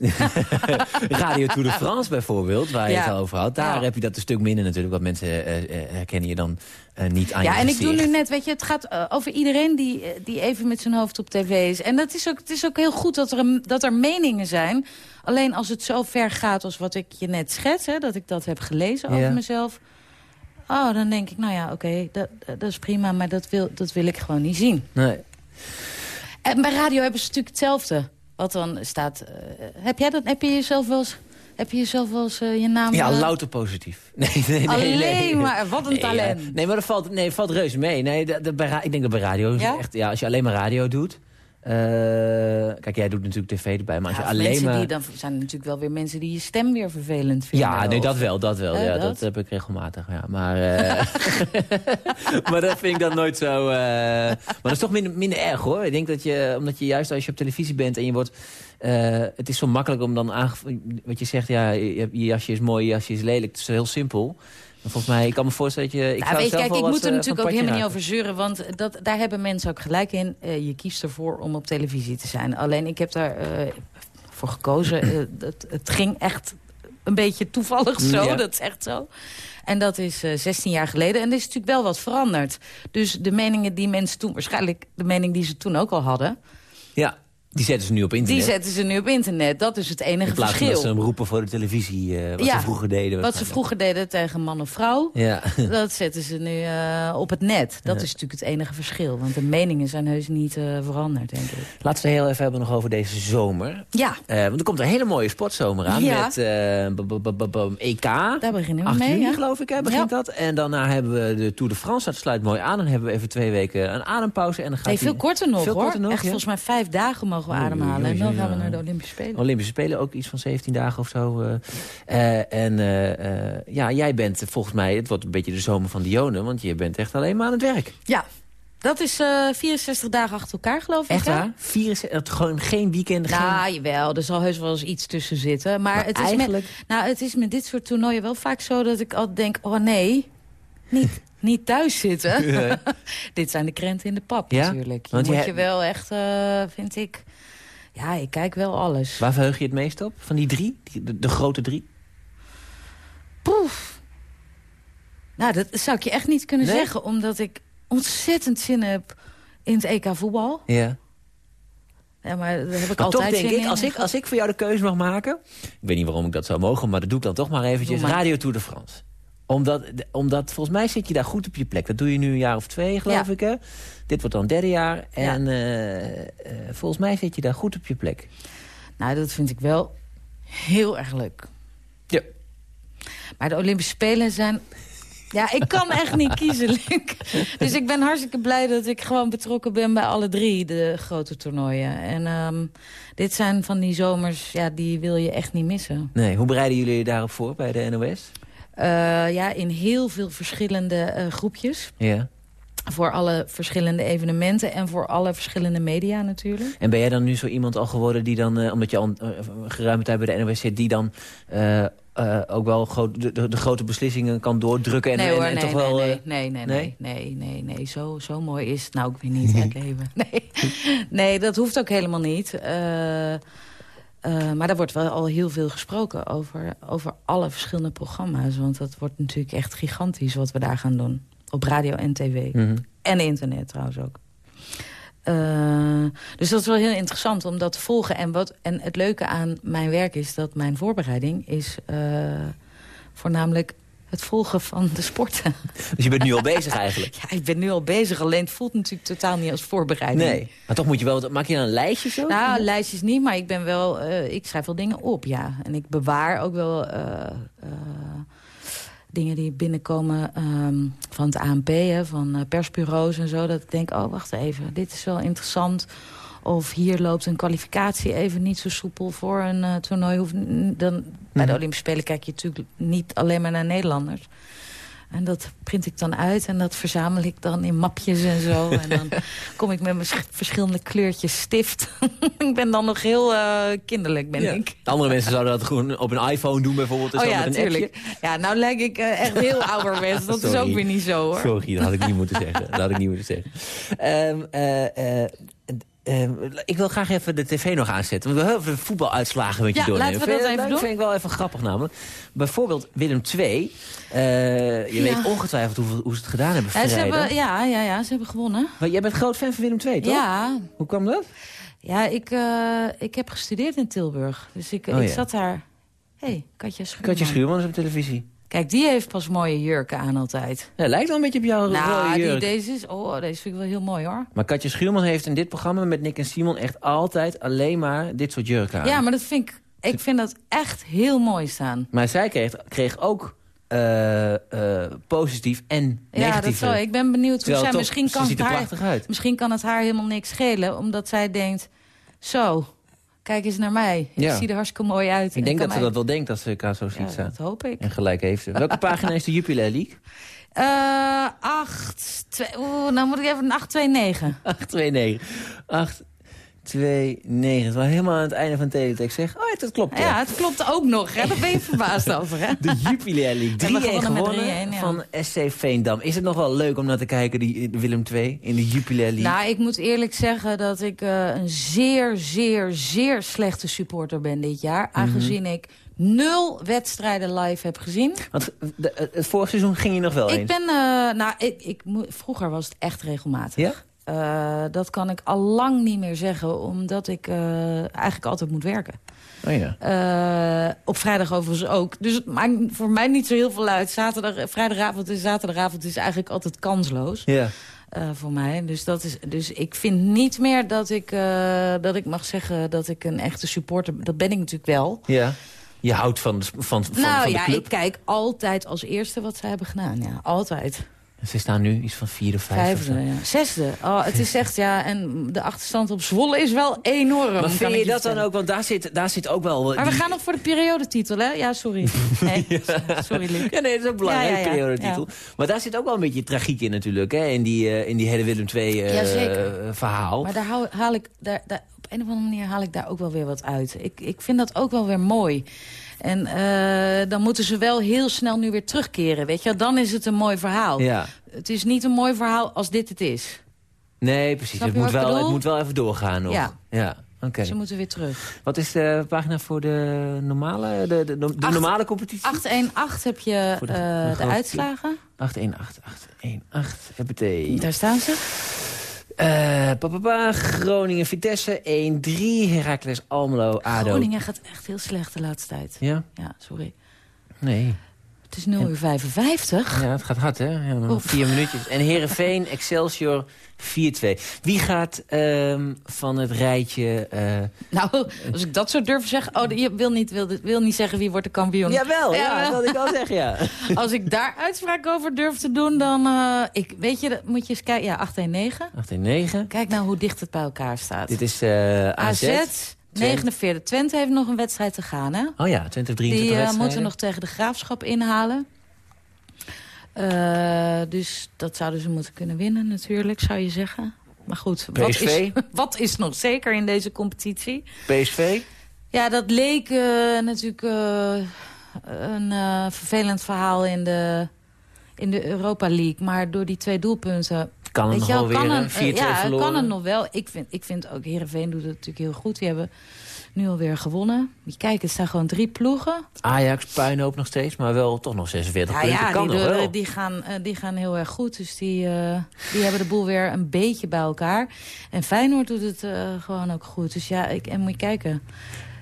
radio Tour de France bijvoorbeeld, waar je het over had. Daar heb je dat een stuk minder natuurlijk. Wat mensen uh, herkennen je dan uh, niet aan Ja, en ik doe nu net, weet je, het gaat over iedereen die, die even met zijn hoofd op tv is. En dat is ook, het is ook heel goed dat er, een, dat er meningen zijn. Alleen als het zo ver gaat als wat ik je net schets, hè, dat ik dat heb gelezen over mezelf... Oh, dan denk ik, nou ja, oké, okay, dat, dat is prima, maar dat wil, dat wil ik gewoon niet zien. Nee. En bij radio hebben ze natuurlijk hetzelfde. Wat dan staat... Uh, heb jij dat? Heb je jezelf wel eens... Heb je jezelf wel eens uh, je naam... Ja, uh... louter positief. Nee, nee, nee, Alleen nee. maar, wat een nee, talent. Ja. Nee, maar dat valt, nee, valt reuze mee. Nee, bij, ik denk dat bij radio... Ja? Echt, ja, als je alleen maar radio doet... Uh, kijk, jij doet natuurlijk tv erbij, maar als ja, je alleen maar... Die, dan zijn er natuurlijk wel weer mensen die je stem weer vervelend vinden. Ja, nee, dat wel, dat wel. Uh, ja, dat? dat? heb ik regelmatig, ja. Maar, uh, maar dat vind ik dan nooit zo... maar dat is toch minder, minder erg, hoor. Ik denk dat je, omdat je juist als je op televisie bent en je wordt... het is zo makkelijk om dan aan... Wat je zegt, ja, je, je jasje is mooi, je jasje is lelijk. Het is heel simpel. Volgens mij, ik kan me voorstellen dat je... Ik, nou, weet, kijk, ik moet er uh, natuurlijk ook helemaal raken. niet over zeuren. Want dat, daar hebben mensen ook gelijk in. Uh, je kiest ervoor om op televisie te zijn. Alleen ik heb daar uh, voor gekozen. het, het, ging echt een beetje toevallig zo. Ja. Dat is echt zo. En dat is 16 jaar geleden. En er is natuurlijk wel wat veranderd. Dus de meningen die mensen toen... Waarschijnlijk de mening die ze toen ook al hadden... Ja. Die zetten ze nu op internet. Die zetten ze nu op internet. Dat is het enige In verschil. dat ze hem roepen voor de televisie, eh, wat Ja, ze vroeger deden. Wat ze vroeger deden tegen man of vrouw, Ja. dat zetten ze nu eh, op het net. Dat is natuurlijk het enige verschil. Want de meningen zijn heus niet eh, veranderd, denk ik. Laten we heel even hebben nog over deze zomer. Ja, want er komt een hele mooie sportzomer aan Ja. met EK. daar beginnen we 8 mee. juni ja. geloof ik, hè, begint dat. En daarna hebben we de Tour de France, dat sluit mooi aan. Dan hebben we even twee weken een adempauze. En dan gaat Nee, veel korter nog Veel hoor. korter nog, Echt volgens mij vijf dagen mogen ademhalen. En dan gaan we ja. naar de Olympische Spelen. Olympische Spelen ook iets van 17 dagen of zo. eh. Eh, en eh, ja, jij bent volgens mij, het wordt een beetje de zomer van Dionne, want je bent echt alleen maar aan het werk. Ja, dat is eh 64 dagen achter elkaar geloof ik. Echt waar? 64, het- gewoon geen weekend, geen... Nou, jawel, er zal heus wel eens iets tussen zitten. Maar, Maar het, is eigenlijk- met, nou, het is met dit soort toernooien wel vaak zo dat ik altijd denk... oh nee, niet, niet thuis zitten. Ja. dit zijn de krenten in de pap Ja? natuurlijk. Je Want moet je wel echt, vind ik... Ja, ik kijk wel alles. Waar verheug je het meest op? Van die drie? De, de grote drie? Poef. Nou, dat zou ik je echt niet kunnen Nee? zeggen. Omdat ik ontzettend zin heb in het EK voetbal. Ja. Ja, maar daar heb ik Maar toch altijd denk zin ik in. als, ik, als ik voor jou de keuze mag maken... Ik weet niet waarom ik dat zou mogen, maar dat doe ik dan toch maar eventjes. Radio Tour de France. Omdat, omdat, volgens mij zit je daar goed op je plek. Dat doe je nu een jaar of twee, geloof Ja. ik, hè? Dit wordt dan derde jaar. En eh, eh, volgens mij zit je daar goed op je plek. Nou, dat vind ik wel heel erg leuk. Ja. Maar de Olympische Spelen zijn... Ja, ik kan echt niet kiezen. Dus ik ben hartstikke blij dat ik gewoon betrokken ben bij alle drie de grote toernooien. En ehm, dit zijn van die zomers, ja, die wil je echt niet missen. Nee, hoe bereiden jullie je daarop voor bij de NOS? Eh, ja, in heel veel verschillende eh, groepjes. Ja. Voor alle verschillende evenementen en voor alle verschillende media natuurlijk. En ben jij dan nu zo iemand al geworden die dan, eh, omdat je al uh, geruime tijd bij de NOS zit, die dan uh, ook wel groot, de, de, de, grote beslissingen kan doordrukken? En, nee hoor, en, en nee, toch nee, wel, nee, nee, nee, nee, nee, nee, nee, Zo, zo mooi is het nou ook weer niet, het leven. Nee. nee, dat hoeft ook helemaal niet. Uh, maar daar wordt wel al heel veel gesproken over, over alle verschillende programma's. Want dat wordt natuurlijk echt gigantisch wat we daar gaan doen. Op radio en tv. Mm -hmm. En internet trouwens ook. Uh, dus dat is wel heel interessant om dat te volgen. En, wat, en het leuke aan mijn werk is dat mijn voorbereiding is uh, voornamelijk het volgen van de sporten. Dus je bent nu al bezig eigenlijk? Ja, ik ben nu al bezig. Alleen het voelt natuurlijk totaal niet als voorbereiding. Nee, maar toch moet je wel... Maak je dan een lijstje zo? Nou, lijstjes niet, maar ik ben wel... Uh, ik schrijf wel dingen op, ja. En ik bewaar ook wel... Uh, dingen die binnenkomen um, van het ANP, hè, van persbureaus en zo. Dat ik denk, oh, wacht even, dit is wel interessant. Of hier loopt een kwalificatie even niet zo soepel voor een toernooi. Hoeft, dan. Bij de Olympische Spelen kijk je natuurlijk niet alleen maar naar Nederlanders. En dat print ik dan uit en dat verzamel ik dan in mapjes en zo. En dan kom ik met mijn verschillende kleurtjes stift. ik ben dan nog heel uh, kinderlijk, ben ja. ik. Andere mensen zouden dat gewoon op een iPhone doen bijvoorbeeld. Oh zo ja, met een tuurlijk. appje. Ja, nou lijk ik uh, echt heel ouderwets. Dat Sorry. is ook weer niet zo, hoor. Sorry, dat had ik niet moeten zeggen. Dat had ik niet moeten zeggen. Um, uh, uh, ik wil graag even de tv nog aanzetten. Want we hebben de voetbaluitslagen met je ja, doornemen. laten we dat vind, even dat doen. vind ik wel even grappig namelijk. Bijvoorbeeld Willem II. je ja. weet ongetwijfeld hoe, hoe, ze het gedaan hebben ja, ze hebben, ja, ja, ja, ze hebben gewonnen. Maar jij bent groot fan van Willem II, toch? Ja. Hoe kwam dat? Ja, ik, uh, ik heb gestudeerd in Tilburg. Dus ik, oh, ik zat daar... Hé, hey, Katja Schuurman. Katja Schuurman is op televisie. Kijk, die heeft pas mooie jurken aan altijd. Ja, lijkt wel een beetje op jouw nou, rode jurk. Die, deze, is, oh, deze vind ik wel heel mooi, hoor. Maar Katja Schuurman heeft in dit programma met Nick en Simon... echt altijd alleen maar dit soort jurken aan. Ja, maar dat vind ik, ik vind dat echt heel mooi staan. Maar zij kreeg, kreeg ook uh, uh, positief en negatief. Ja, dat zal. Ik ben benieuwd hoe zij... Misschien, kan het haar, misschien kan het haar helemaal niks schelen, omdat zij denkt... Zo, kijk eens naar mij. Ik ja. zie er hartstikke mooi uit. Ik denk dat ze dat wel denkt als ze elkaar zo ziet ja, staan. dat hoop ik. En gelijk heeft ze. Welke pagina is de Jupiler League? Uh, 8, 2, oeh, nou moet ik even een 829. 829. 8, 2, 9. Het was helemaal aan het einde van teletext zeg. Oh, dat klopt. Ja. ja, het klopt ook nog. Hè? Daar ben je verbaasd over. Hè? De Jupiler League. 3 gewonnen, gewonnen 3-1, ja. van SC Veendam. Is het nog wel leuk om naar te kijken, die Willem II, in de Jupiler League? Nou, ik moet eerlijk zeggen dat ik uh, een zeer, zeer, zeer slechte supporter ben dit jaar. Aangezien mm -hmm. ik nul wedstrijden live heb gezien. Want de, het vorig seizoen ging je nog wel ik eens? ben, uh, nou, ik, ik, vroeger was het echt regelmatig. Ja? Eh, dat kan ik al lang niet meer zeggen, omdat ik eh, eigenlijk altijd moet werken. Oh ja. Eh, op vrijdag overigens ook. Dus het maakt voor mij niet zo heel veel uit. Zaterdag, vrijdagavond en zaterdagavond is eigenlijk altijd kansloos. Ja. voor mij. Dus, dat is, dus ik vind niet meer dat ik, dat ik mag zeggen dat ik een echte supporter... Dat ben ik natuurlijk wel. ja. Je houdt van, van, van, nou van de ja, club. ik kijk altijd als eerste wat ze hebben gedaan. Ja, altijd. Ze staan nu iets van vierde, vijfde. Vijfde, ja. Zesde. Oh, het is echt, ja, en de achterstand op Zwolle is wel enorm. Maar kan vind je dat dan ook? Want daar zit, daar zit ook wel... Maar we gaan nog voor de periodetitel, hè? Ja, sorry. Nee, sorry, Luc. Ja, nee, dat is ook een belangrijke Ja, ja, ja. periodetitel. Maar daar zit ook wel een beetje tragiek in natuurlijk, hè? In die, eh, in die hele Willem II eh. Maar daar haal, haal ik, daar, daar, op een of andere manier haal ik daar ook wel weer wat uit. Ik, ik vind dat ook wel weer mooi. En eh, dan moeten ze wel heel snel nu weer terugkeren, weet je. Dan is het een mooi verhaal. Ja. Het is niet een mooi verhaal als dit het is. Nee, precies. Het moet, wel, het moet wel even doorgaan nog. Ja. Ja, oké. Ze moeten weer terug. Wat is de pagina voor de normale, de, de, de Acht- normale competitie? 818 heb je de- eh, de uitslagen. 818818. Huppatee. Daar staan ze. Eh, papapa, Groningen, Vitesse 1-3. Heracles, Almelo, ADO. Groningen gaat echt heel slecht de laatste tijd. Ja? Ja, sorry. Nee. Het is 0 uur 55. Ja, het gaat hard, hè? Ja, nog vier minuutjes. En Herenveen, Excelsior 4-2. Wie gaat ehm, van het rijtje... eh, Nou, als ik dat zo durf zeggen... Oh, je wil niet, wil, wil niet zeggen wie wordt de kampioen. Jawel, ja, Jawel. dat wil ik wel zeggen, ja. Als ik daar uitspraak over durf te doen, dan... eh, ik, weet je, dat moet je eens kijken. Ja, 819. 8 en 9. Kijk nou hoe dicht het bij elkaar staat. Dit is eh AZ. AZ, 49. Twente heeft nog een wedstrijd te gaan, hè? Oh ja, 20 of 23 Die eh, moeten nog tegen de Graafschap inhalen. Eh, dus dat zouden ze moeten kunnen winnen natuurlijk, zou je zeggen. Maar goed, wat is, wat is nog zeker in deze competitie? PSV? Ja, dat leek eh, natuurlijk een vervelend verhaal in de, in de Europa League. Maar door die twee doelpunten... Kan het nog wel weer, een, 4-2 ja, verloren. kan het nog wel. Ik vind, ik vind ook, Heerenveen doet het natuurlijk heel goed. Die hebben nu alweer gewonnen. Kijk, het staan gewoon drie ploegen. Ajax, puinhoop nog steeds, maar wel toch nog 46 Ja, punten. ja kan die, nog wel. die, gaan, eh, die gaan heel erg goed. Dus die, eh, die hebben de boel weer een beetje bij elkaar. En Feyenoord doet het eh, gewoon ook goed. Dus ja, ik, en moet je kijken.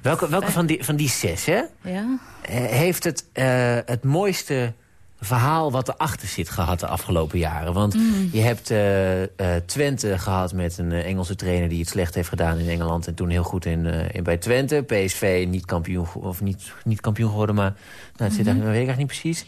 Welke, welke van, die, van die zes, hè? Ja? heeft het, het mooiste verhaal wat erachter zit gehad de afgelopen jaren. Want Mm. je hebt eh, eh, Twente gehad met een eh, Engelse trainer... die het slecht heeft gedaan in Engeland en toen heel goed in, in bij Twente. PSV niet kampioen, of niet, niet kampioen geworden, maar nou, het zit Mhm. eigenlijk, weet ik eigenlijk niet precies.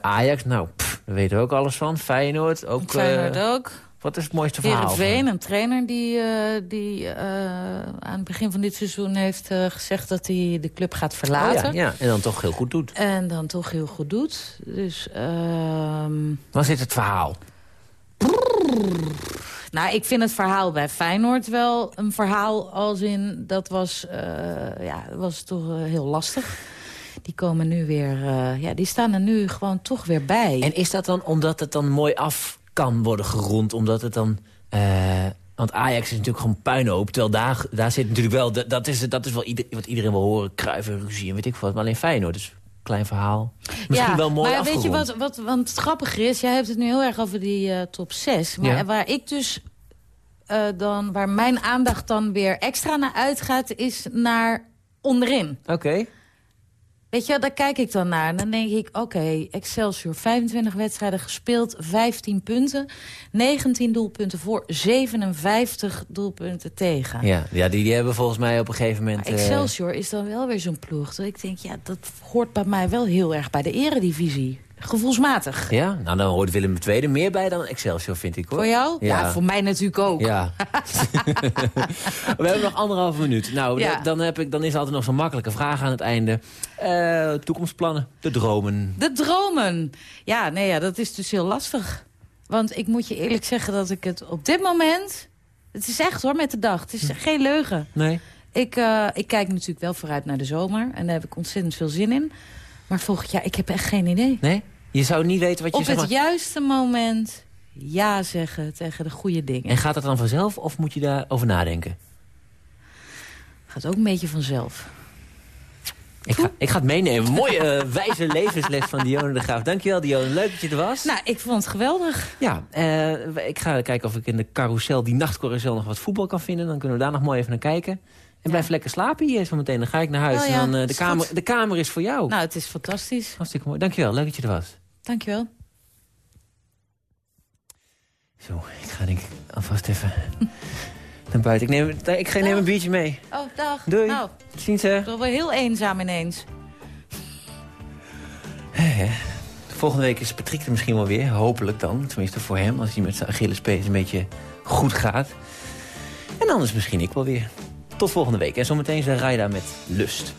Ajax, nou, pff, daar weten we ook alles van. Feyenoord, ook... Feyenoord ook. Wat is het mooiste verhaal? Heerenveen, van- een trainer die, eh, die eh, aan het begin van dit seizoen heeft eh, gezegd dat hij de club gaat Oh, verlaten. ja, ja, en dan toch heel goed doet. En dan toch heel goed doet. Dus, ehm, Waar zit het verhaal? nou, ik vind het verhaal bij Feyenoord wel een verhaal als in... dat was, eh, ja, was toch heel lastig. Die komen nu weer, eh, ja, die staan er nu gewoon toch weer bij. En is dat dan omdat het dan mooi af kan worden gerond? Omdat het dan... eh, want Ajax is natuurlijk gewoon puinhoop. Terwijl daar, daar zit natuurlijk wel... Dat, is, dat is wel ieder, wat iedereen wil horen. Kruiven, ruzie en weet ik wat. Maar alleen Feyenoord is een klein verhaal. Misschien ja, wel mooi maar afgerond. weet je wat, wat want het grappige is, jij hebt het nu heel erg over die eh, top 6. Maar Ja. waar ik dus eh, dan, waar mijn aandacht dan weer extra naar uitgaat, is naar onderin. Oké. Weet je, daar kijk ik dan naar. En dan denk ik, oké, Excelsior, 25 wedstrijden gespeeld, 15 punten. 19 doelpunten voor, 57 doelpunten tegen. Ja, ja die, die hebben volgens mij op een gegeven moment... Maar eh, Excelsior is dan wel weer zo'n ploeg. Dat ik denk, ja, dat hoort bij mij wel heel erg bij de eredivisie. Gevoelsmatig. ja, nou dan hoort Willem II meer bij dan Excelsior, vind ik hoor. Voor jou? Ja. voor mij natuurlijk ook. Ja. We hebben nog anderhalve minuut. Nou, Ja. dan, heb ik, dan is altijd nog zo'n makkelijke vraag aan het einde. Eh, toekomstplannen, de dromen. De dromen. Ja, nee, ja, dat is dus heel lastig. Want ik moet je eerlijk zeggen dat ik het op dit moment... Het is echt hoor, met de dag. Het is geen leugen. Nee? Ik, eh, ik kijk natuurlijk wel vooruit naar de zomer. En daar heb ik ontzettend veel zin in. Maar volgend jaar, ik heb echt geen idee. Nee? Je zou niet weten wat je Op zeg het juiste moment ja zeggen tegen de goede dingen. En gaat het dan vanzelf of moet je daarover nadenken? Gaat ook een beetje vanzelf. Ik ga, ik ga het meenemen. Mooie eh, wijze levensles van Dionne de Graaf. Dankjewel Dionne, leuk dat je er was. Nou, ik vond het geweldig. Ja, eh, ik ga kijken of ik in de carousel, die nachtcarousel, nog wat voetbal kan vinden. Dan kunnen we daar nog mooi even naar kijken. En blijf lekker slapen hier zo meteen. Dan ga ik naar huis. Oh ja, en dan, eh, de, is kamer, goed. de kamer is voor jou. Nou, het is fantastisch. Hartstikke mooi. Dankjewel, leuk dat je er was. Dankjewel. Zo, ik ga denk ik alvast even naar buiten. Ik neem, ik ga, neem een biertje mee. Oh, dag. Doei. Nou, Tot ziens, hè. ik ben wel heel eenzaam ineens. Volgende week is Patrick er misschien wel weer. Hopelijk dan. Tenminste voor hem. Als hij met zijn Achillespees een beetje goed gaat. En anders misschien ik wel weer. Tot volgende week. En zometeen zijn Raida met Lust.